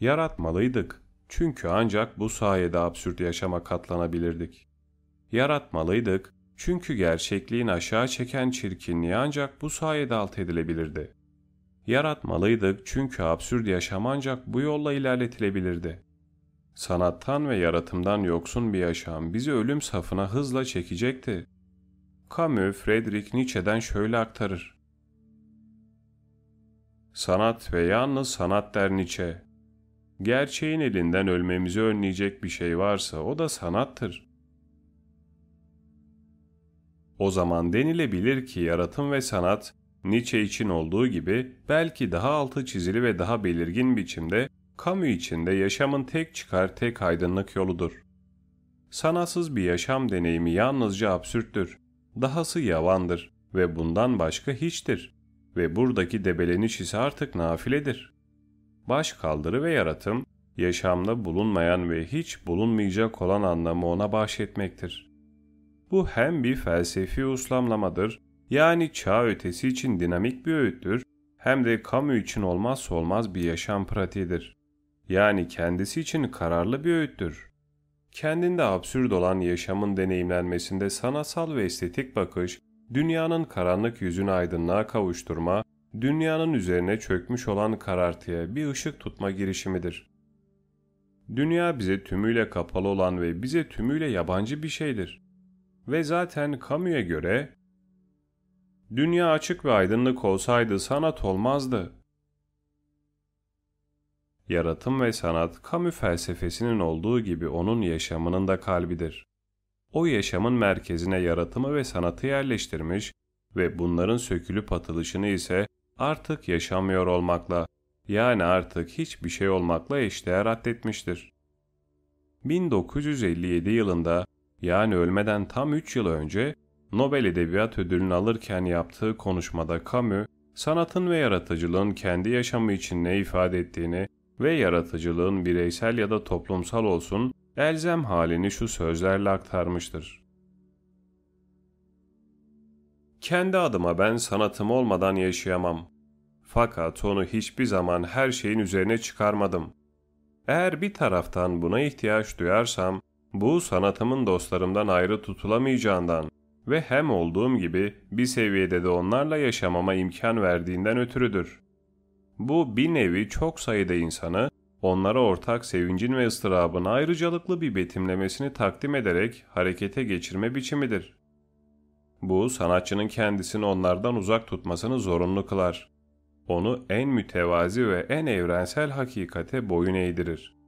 Yaratmalıydık çünkü ancak bu sayede absürt yaşama katlanabilirdik. Yaratmalıydık çünkü gerçekliğin aşağı çeken çirkinliği ancak bu sayede alt edilebilirdi. Yaratmalıydık çünkü absürt yaşam ancak bu yolla ilerletilebilirdi. Sanattan ve yaratımdan yoksun bir yaşam bizi ölüm safına hızla çekecekti. Camus, Friedrich Nietzsche'den şöyle aktarır. Sanat ve yalnız sanat der Nietzsche. Gerçeğin elinden ölmemizi önleyecek bir şey varsa o da sanattır. O zaman denilebilir ki yaratım ve sanat Nietzsche için olduğu gibi belki daha altı çizili ve daha belirgin biçimde kamu içinde yaşamın tek çıkar tek aydınlık yoludur. Sanatsız bir yaşam deneyimi yalnızca absürttür, dahası yavandır ve bundan başka hiçtir ve buradaki debeleniş ise artık nafiledir. Baş kaldırı ve yaratım, yaşamda bulunmayan ve hiç bulunmayacak olan anlamı ona bahşetmektir. Bu hem bir felsefi uslamlamadır, yani çağ ötesi için dinamik bir öğüttür, hem de kamu için olmazsa olmaz bir yaşam pratiğidir. Yani kendisi için kararlı bir öğüttür. Kendinde absürt olan yaşamın deneyimlenmesinde sanatsal ve estetik bakış, dünyanın karanlık yüzünü aydınlığa kavuşturma, dünyanın üzerine çökmüş olan karartıya bir ışık tutma girişimidir. Dünya bize tümüyle kapalı olan ve bize tümüyle yabancı bir şeydir. Ve zaten kamuya göre, dünya açık ve aydınlık olsaydı sanat olmazdı. Yaratım ve sanat, kamu felsefesinin olduğu gibi onun yaşamının da kalbidir o yaşamın merkezine yaratımı ve sanatı yerleştirmiş ve bunların sökülüp atılışını ise artık yaşamıyor olmakla, yani artık hiçbir şey olmakla eşdeğer addetmiştir. 1957 yılında, yani ölmeden tam 3 yıl önce, Nobel Edebiyat Ödülünü alırken yaptığı konuşmada Camus, sanatın ve yaratıcılığın kendi yaşamı için ne ifade ettiğini ve yaratıcılığın bireysel ya da toplumsal olsun elzem halini şu sözlerle aktarmıştır. Kendi adıma ben sanatım olmadan yaşayamam. Fakat onu hiçbir zaman her şeyin üzerine çıkarmadım. Eğer bir taraftan buna ihtiyaç duyarsam, bu sanatımın dostlarımdan ayrı tutulamayacağından ve hem olduğum gibi bir seviyede de onlarla yaşamama imkan verdiğinden ötürüdür. Bu bir nevi çok sayıda insanı onlara ortak sevincin ve ıstırabın ayrıcalıklı bir betimlemesini takdim ederek harekete geçirme biçimidir. Bu sanatçının kendisini onlardan uzak tutmasını zorunlu kılar. Onu en mütevazi ve en evrensel hakikate boyun eğdirir.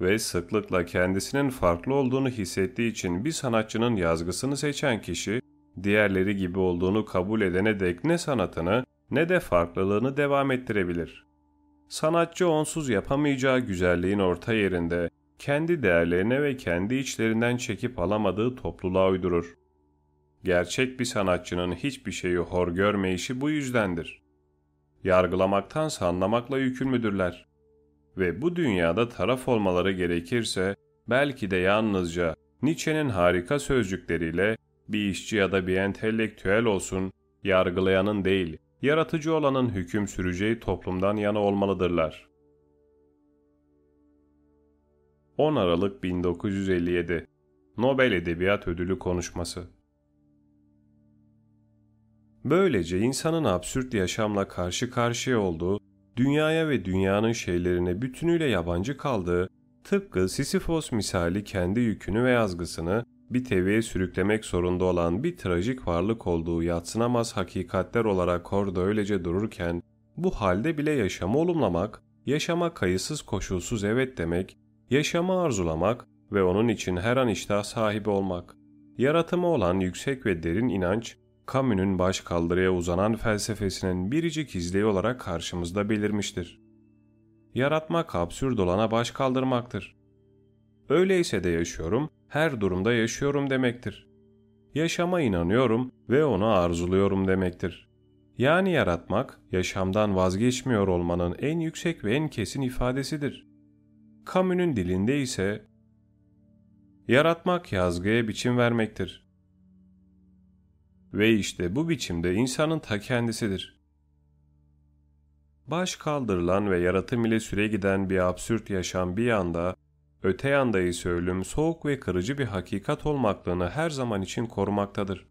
Ve sıklıkla kendisinin farklı olduğunu hissettiği için bir sanatçının yazgısını seçen kişi, diğerleri gibi olduğunu kabul edene dek ne sanatını ne de farklılığını devam ettirebilir. Sanatçı onsuz yapamayacağı güzelliğin orta yerinde kendi değerlerine ve kendi içlerinden çekip alamadığı topluluğa uydurur. Gerçek bir sanatçının hiçbir şeyi hor görmeyişi bu yüzdendir. Yargılamaktansa anlamakla yükümlüdürler. Ve bu dünyada taraf olmaları gerekirse belki de yalnızca Nietzsche'nin harika sözcükleriyle bir işçi ya da bir entelektüel olsun, yargılayanın değil, yaratıcı olanın hüküm süreceği toplumdan yana olmalıdırlar. 10 Aralık 1957 Nobel Edebiyat Ödülü konuşması Böylece insanın absürt yaşamla karşı karşıya olduğu, dünyaya ve dünyanın şeylerine bütünüyle yabancı kaldığı, tıpkı Sisyphos misali kendi yükünü ve yazgısını bir teviye sürüklemek zorunda olan bir trajik varlık olduğu yatsınamaz hakikatler olarak orada öylece dururken, bu halde bile yaşamı olumlamak, yaşama kayıtsız koşulsuz evet demek, yaşamı arzulamak ve onun için her an iştah sahibi olmak, yaratımı olan yüksek ve derin inanç, Camus'un baş kaldırıya uzanan felsefesinin biricik izleyi olarak karşımızda belirmiştir. Yaratmak absürt olana baş kaldırmaktır. Öyleyse de yaşıyorum her durumda yaşıyorum demektir. Yaşama inanıyorum ve onu arzuluyorum demektir. Yani yaratmak, yaşamdan vazgeçmiyor olmanın en yüksek ve en kesin ifadesidir. Camus'un dilinde ise Yaratmak yazgıya biçim vermektir. Ve işte bu biçimde insanın ta kendisidir. Baş kaldırılan ve yaratım ile süre giden bir absürt yaşam bir yanda, öte yanda ise ölüm soğuk ve kırıcı bir hakikat olmaklığını her zaman için korumaktadır.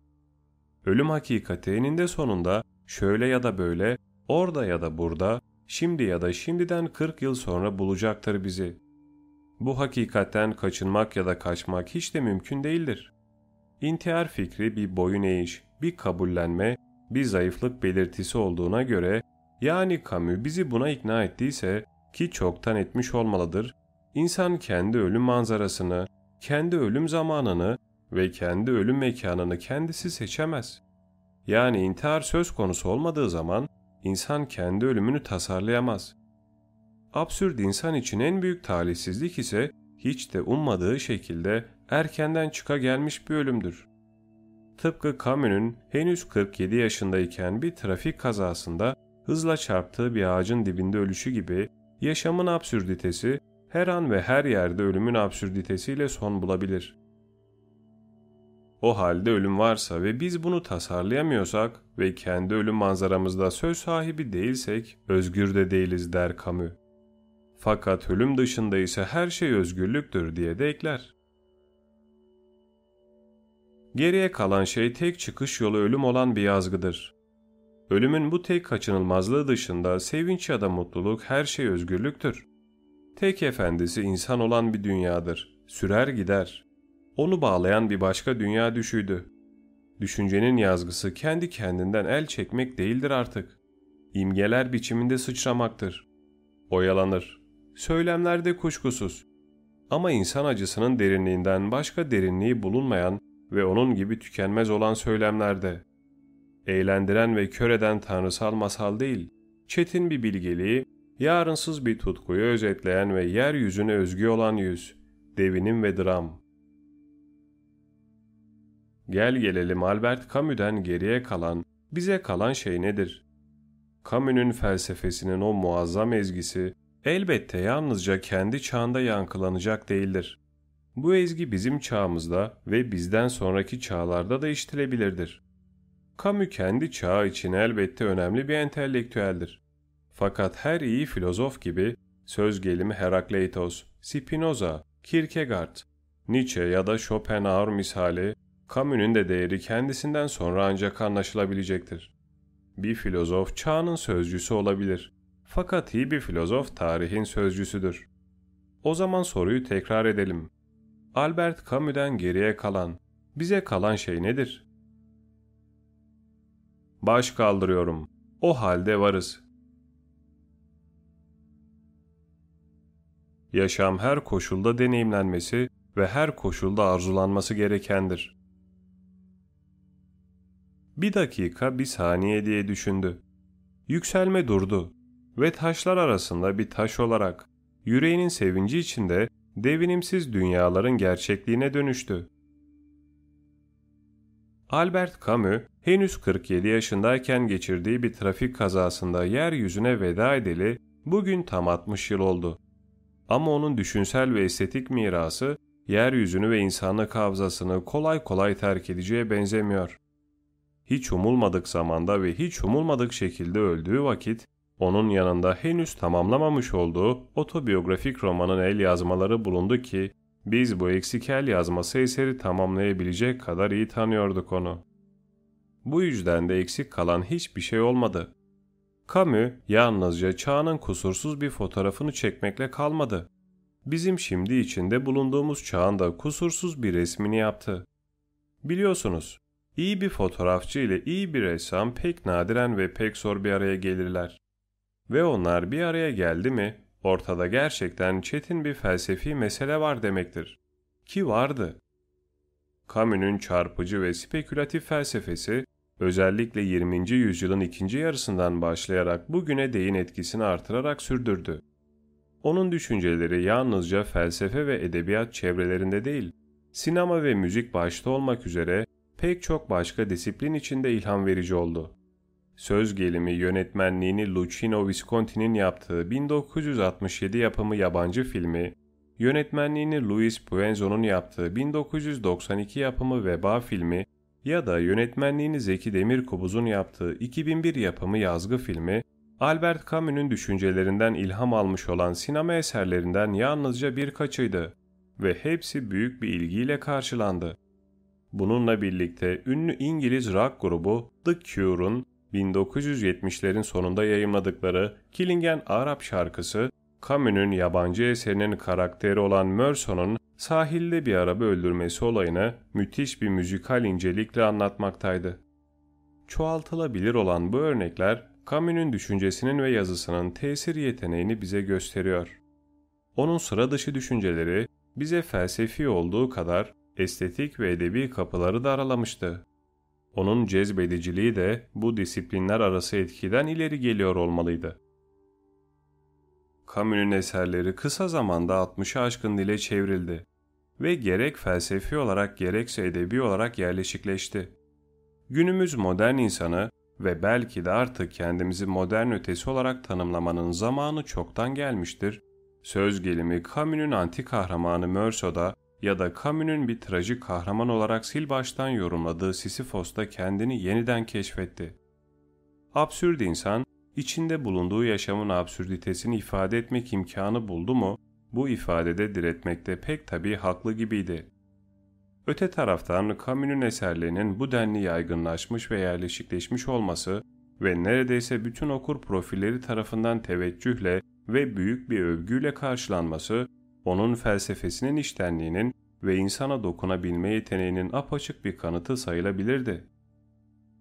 Ölüm hakikati eninde sonunda şöyle ya da böyle, orada ya da burada, şimdi ya da şimdiden 40 yıl sonra bulacaktır bizi. Bu hakikatten kaçınmak ya da kaçmak hiç de mümkün değildir. İntihar fikri bir boyun eğiş, bir kabullenme, bir zayıflık belirtisi olduğuna göre, yani Camus bizi buna ikna ettiyse, ki çoktan etmiş olmalıdır, insan kendi ölüm manzarasını, kendi ölüm zamanını ve kendi ölüm mekanını kendisi seçemez. Yani intihar söz konusu olmadığı zaman insan kendi ölümünü tasarlayamaz. Absürt insan için en büyük talihsizlik ise hiç de ummadığı şekilde erkenden çıka gelmiş bir ölümdür. Tıpkı Camus'un henüz 47 yaşındayken bir trafik kazasında hızla çarptığı bir ağacın dibinde ölüşü gibi yaşamın absürditesi her an ve her yerde ölümün absürditesiyle son bulabilir. O halde ölüm varsa ve biz bunu tasarlayamıyorsak ve kendi ölüm manzaramızda söz sahibi değilsek özgür de değiliz der Camus. Fakat ölüm dışında ise her şey özgürlüktür diye de ekler. Geriye kalan şey tek çıkış yolu ölüm olan bir yazgıdır. Ölümün bu tek kaçınılmazlığı dışında sevinç ya da mutluluk her şey özgürlüktür. Tek efendisi insan olan bir dünyadır. Sürer gider. Onu bağlayan bir başka dünya düşüydü. Düşüncenin yazgısı kendi kendinden el çekmek değildir artık. İmgeler biçiminde sıçramaktır. Oyalanır. Söylemlerde kuşkusuz. Ama insan acısının derinliğinden başka derinliği bulunmayan ve onun gibi tükenmez olan söylemlerde. Eğlendiren ve kör eden tanrısal masal değil, çetin bir bilgeliği, yarınsız bir tutkuyu özetleyen ve yeryüzüne özgü olan yüz, devinim ve dram. Gel gelelim Albert Camus'den geriye kalan, bize kalan şey nedir? Camus'un felsefesinin o muazzam ezgisi elbette yalnızca kendi çağında yankılanacak değildir. Bu ezgi bizim çağımızda ve bizden sonraki çağlarda da işitilebilirdir. Camus kendi çağı için elbette önemli bir entelektüeldir. Fakat her iyi filozof gibi söz gelimi Herakleitos, Spinoza, Kierkegaard, Nietzsche ya da Schopenhauer misali Camus'un de değeri kendisinden sonra ancak anlaşılabilecektir. Bir filozof çağının sözcüsü olabilir. Fakat iyi bir filozof tarihin sözcüsüdür. O zaman soruyu tekrar edelim. Albert Camus'den geriye kalan, bize kalan şey nedir? Baş kaldırıyorum. O halde varız. Yaşam her koşulda deneyimlenmesi ve her koşulda arzulanması gerekendir. Bir dakika bir saniye diye düşündü. Yükselme durdu ve taşlar arasında bir taş olarak yüreğinin sevinci içinde devinimsiz dünyaların gerçekliğine dönüştü. Albert Camus henüz 47 yaşındayken geçirdiği bir trafik kazasında yeryüzüne veda edeli bugün tam 60 yıl oldu. Ama onun düşünsel ve estetik mirası yeryüzünü ve insanlık havzasını kolay kolay terk edeceğe benzemiyor. Hiç umulmadık zamanda ve hiç umulmadık şekilde öldüğü vakit onun yanında henüz tamamlamamış olduğu otobiyografik romanın el yazmaları bulundu ki biz bu eksik el yazması eseri tamamlayabilecek kadar iyi tanıyorduk onu. Bu yüzden de eksik kalan hiçbir şey olmadı. Camus yalnızca çağının kusursuz bir fotoğrafını çekmekle kalmadı. Bizim şimdi içinde bulunduğumuz çağın da kusursuz bir resmini yaptı. Biliyorsunuz, iyi bir fotoğrafçı ile iyi bir ressam pek nadiren ve pek zor bir araya gelirler. Ve onlar bir araya geldi mi, ortada gerçekten çetin bir felsefi mesele var demektir. Ki vardı. Camus'un çarpıcı ve spekülatif felsefesi, özellikle 20. yüzyılın ikinci yarısından başlayarak bugüne değin etkisini artırarak sürdürdü. Onun düşünceleri yalnızca felsefe ve edebiyat çevrelerinde değil, sinema ve müzik başta olmak üzere pek çok başka disiplin içinde ilham verici oldu. Söz gelimi yönetmenliğini Luchino Visconti'nin yaptığı 1967 yapımı yabancı filmi yönetmenliğini Luis Puenzo'nun yaptığı 1992 yapımı Veba filmi ya da yönetmenliğini Zeki Demirkubuz'un yaptığı 2001 yapımı Yazgı filmi, Albert Camus'un düşüncelerinden ilham almış olan sinema eserlerinden yalnızca birkaçıydı ve hepsi büyük bir ilgiyle karşılandı. Bununla birlikte ünlü İngiliz rock grubu The Cure'un 1970'lerin sonunda yayımladıkları Killing Arap şarkısı, Camus'un yabancı eserinin karakteri olan Merson'un sahilde bir araba öldürmesi olayını müthiş bir müzikal incelikle anlatmaktaydı. Çoğaltılabilir olan bu örnekler, Camus'un düşüncesinin ve yazısının tesir yeteneğini bize gösteriyor. Onun sıra dışı düşünceleri bize felsefi olduğu kadar estetik ve edebi kapıları da aralamıştı. Onun cezbediciliği de bu disiplinler arası etkiden ileri geliyor olmalıydı. Camus'un eserleri kısa zamanda 60'ı aşkın dile çevrildi ve gerek felsefi olarak gerekse edebi olarak yerleşikleşti. Günümüz modern insanı ve belki de artık kendimizi modern ötesi olarak tanımlamanın zamanı çoktan gelmiştir. Söz gelimi Camus'un anti kahramanı Meursault'da ya da Camus'un bir trajik kahraman olarak sil baştan yorumladığı Sisyphos'ta kendini yeniden keşfetti. Absürt insan, içinde bulunduğu yaşamın absürditesini ifade etmek imkanı buldu mu, bu ifadede diretmekte pek tabii haklı gibiydi. Öte taraftan Camus'un eserlerinin bu denli yaygınlaşmış ve yerleşikleşmiş olması ve neredeyse bütün okur profilleri tarafından teveccühle ve büyük bir övgüyle karşılanması, onun felsefesinin iştenliğinin ve insana dokunabilme yeteneğinin apaçık bir kanıtı sayılabilirdi.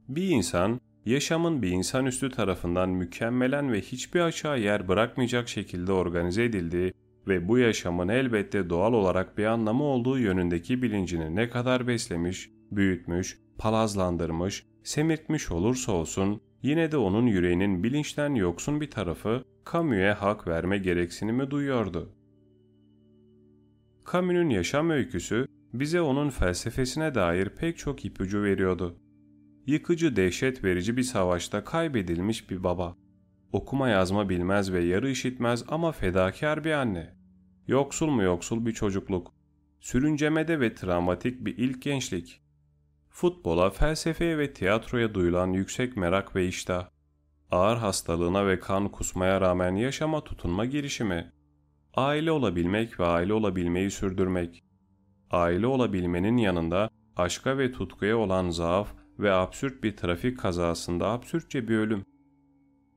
Bir insan, yaşamın bir insanüstü tarafından mükemmelen ve hiçbir açığa yer bırakmayacak şekilde organize edildiği ve bu yaşamın elbette doğal olarak bir anlamı olduğu yönündeki bilincini ne kadar beslemiş, büyütmüş, palazlandırmış, semirtmiş olursa olsun, yine de onun yüreğinin bilinçten yoksun bir tarafı Camus'e hak verme gereksinimi duyuyordu. Camus'un yaşam öyküsü bize onun felsefesine dair pek çok ipucu veriyordu. Yıkıcı dehşet verici bir savaşta kaybedilmiş bir baba. Okuma yazma bilmez ve yarı işitmez ama fedakar bir anne. Yoksul mu yoksul bir çocukluk. Sürüncemede ve travmatik bir ilk gençlik. Futbola, felsefeye ve tiyatroya duyulan yüksek merak ve iştah. Ağır hastalığına ve kan kusmaya rağmen yaşama tutunma girişimi. Aile olabilmek ve aile olabilmeyi sürdürmek. Aile olabilmenin yanında aşka ve tutkuya olan zaaf ve absürt bir trafik kazasında absürtçe bir ölüm.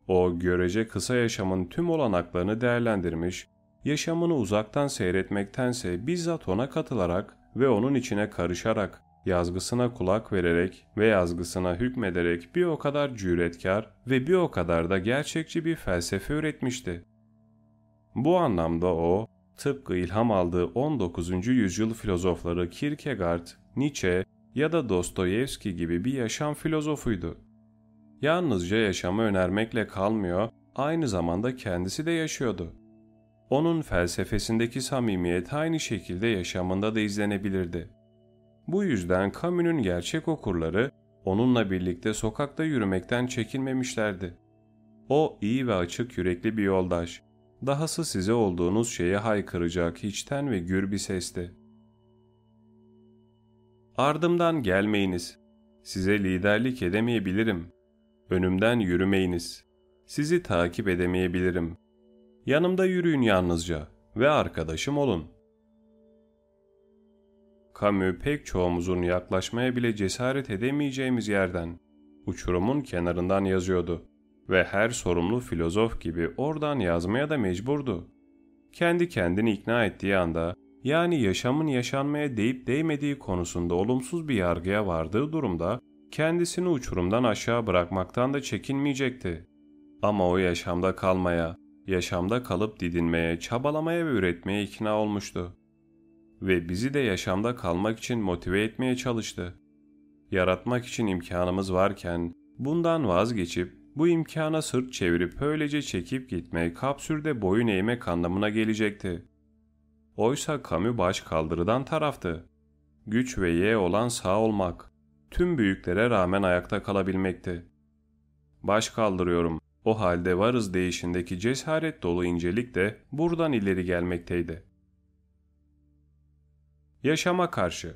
O görece kısa yaşamın tüm olanaklarını değerlendirmiş, yaşamını uzaktan seyretmektense bizzat ona katılarak ve onun içine karışarak, yazgısına kulak vererek ve yazgısına hükmederek bir o kadar cüretkar ve bir o kadar da gerçekçi bir felsefe üretmişti. Bu anlamda o, tıpkı ilham aldığı 19. yüzyıl filozofları Kierkegaard, Nietzsche ya da Dostoyevski gibi bir yaşam filozofuydu. Yalnızca yaşamı önermekle kalmıyor, aynı zamanda kendisi de yaşıyordu. Onun felsefesindeki samimiyet aynı şekilde yaşamında da izlenebilirdi. Bu yüzden Camus'un gerçek okurları onunla birlikte sokakta yürümekten çekinmemişlerdi. O iyi ve açık yürekli bir yoldaş. Dahası size olduğunuz şeye haykıracak içten ve gür bir sesti. Ardımdan gelmeyiniz. Size liderlik edemeyebilirim. Önümden yürümeyiniz. Sizi takip edemeyebilirim. Yanımda yürüyün yalnızca ve arkadaşım olun. Camus pek çoğumuzun yaklaşmaya bile cesaret edemeyeceğimiz yerden, uçurumun kenarından yazıyordu ve her sorumlu filozof gibi oradan yazmaya da mecburdu. Kendi kendini ikna ettiği anda, yani yaşamın yaşanmaya değip değmediği konusunda olumsuz bir yargıya vardığı durumda, kendisini uçurumdan aşağı bırakmaktan da çekinmeyecekti. Ama o yaşamda kalmaya, yaşamda kalıp didinmeye, çabalamaya ve üretmeye ikna olmuştu. Ve bizi de yaşamda kalmak için motive etmeye çalıştı. Yaratmak için imkanımız varken bundan vazgeçip bu imkana sırt çevirip öylece çekip gitmek kapsürde boyun eğmek anlamına gelecekti. Oysa Camus baş kaldırıdan taraftı. Güç ve ye olan sağ olmak, tüm büyüklere rağmen ayakta kalabilmekti. Baş kaldırıyorum, o halde varız değişindeki cesaret dolu incelik de buradan ileri gelmekteydi. yaşama karşı.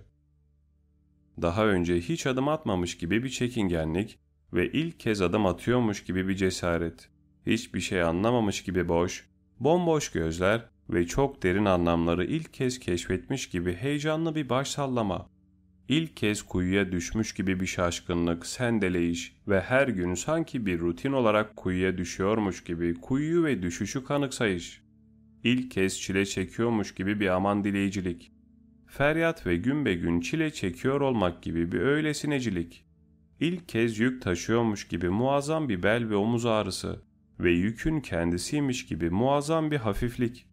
Daha önce hiç adım atmamış gibi bir çekingenlik ve ilk kez adım atıyormuş gibi bir cesaret. Hiçbir şey anlamamış gibi boş, bomboş gözler ve çok derin anlamları ilk kez keşfetmiş gibi heyecanlı bir baş sallama. İlk kez kuyuya düşmüş gibi bir şaşkınlık, sendeleyiş ve her gün sanki bir rutin olarak kuyuya düşüyormuş gibi kuyuyu ve düşüşü kanıksayış. İlk kez çile çekiyormuş gibi bir aman dileyicilik. Feryat ve gün be gün çile çekiyor olmak gibi bir öylesinecilik. İlk kez yük taşıyormuş gibi muazzam bir bel ve omuz ağrısı ve yükün kendisiymiş gibi muazzam bir hafiflik.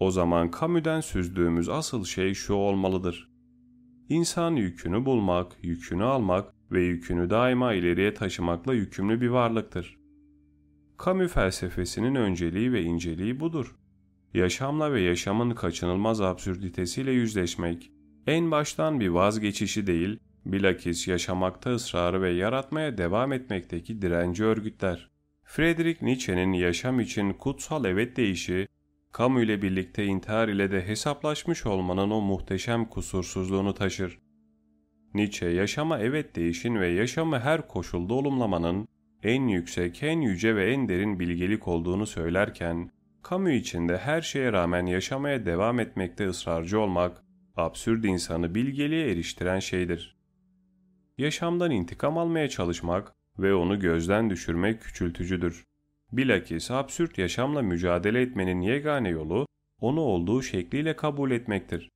O zaman Camus'den süzdüğümüz asıl şey şu olmalıdır. İnsan yükünü bulmak, yükünü almak ve yükünü daima ileriye taşımakla yükümlü bir varlıktır. Camus felsefesinin önceliği ve inceliği budur. Yaşamla ve yaşamın kaçınılmaz absürditesiyle yüzleşmek, en baştan bir vazgeçişi değil, bilakis yaşamakta ısrarı ve yaratmaya devam etmekteki direnci örgütler. Friedrich Nietzsche'nin yaşam için kutsal evet deyişi, kamu ile birlikte intihar ile de hesaplaşmış olmanın o muhteşem kusursuzluğunu taşır. Nietzsche yaşama evet değişin ve yaşamı her koşulda olumlamanın en yüksek, en yüce ve en derin bilgelik olduğunu söylerken, kamu içinde her şeye rağmen yaşamaya devam etmekte ısrarcı olmak, absürt insanı bilgeliğe eriştiren şeydir. Yaşamdan intikam almaya çalışmak ve onu gözden düşürmek küçültücüdür. Bilakis absürt yaşamla mücadele etmenin yegane yolu onu olduğu şekliyle kabul etmektir.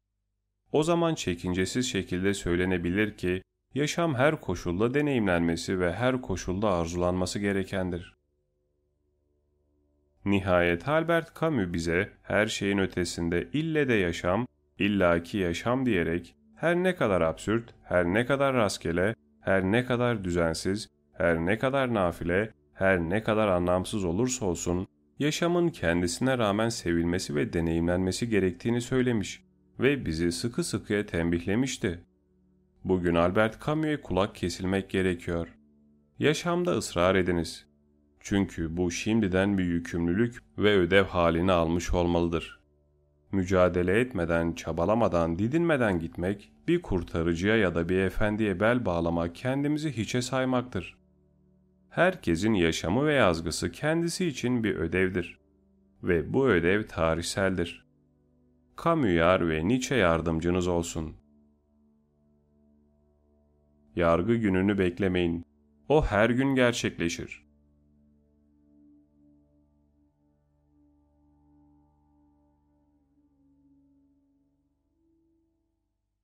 O zaman çekincesiz şekilde söylenebilir ki yaşam her koşulda deneyimlenmesi ve her koşulda arzulanması gerekendir. Nihayet Albert Camus bize her şeyin ötesinde ille de yaşam, illaki yaşam diyerek her ne kadar absürt, her ne kadar rastgele, her ne kadar düzensiz, her ne kadar nafile, her ne kadar anlamsız olursa olsun, yaşamın kendisine rağmen sevilmesi ve deneyimlenmesi gerektiğini söylemiş ve bizi sıkı sıkıya tembihlemişti. Bugün Albert Camus'e kulak kesilmek gerekiyor. Yaşamda ısrar ediniz. Çünkü bu şimdiden bir yükümlülük ve ödev halini almış olmalıdır. Mücadele etmeden, çabalamadan, didinmeden gitmek, bir kurtarıcıya ya da bir efendiye bel bağlamak kendimizi hiçe saymaktır. Herkesin yaşamı ve yazgısı kendisi için bir ödevdir. Ve bu ödev tarihseldir. Camus yar ve Nietzsche yardımcınız olsun. Yargı gününü beklemeyin. O her gün gerçekleşir.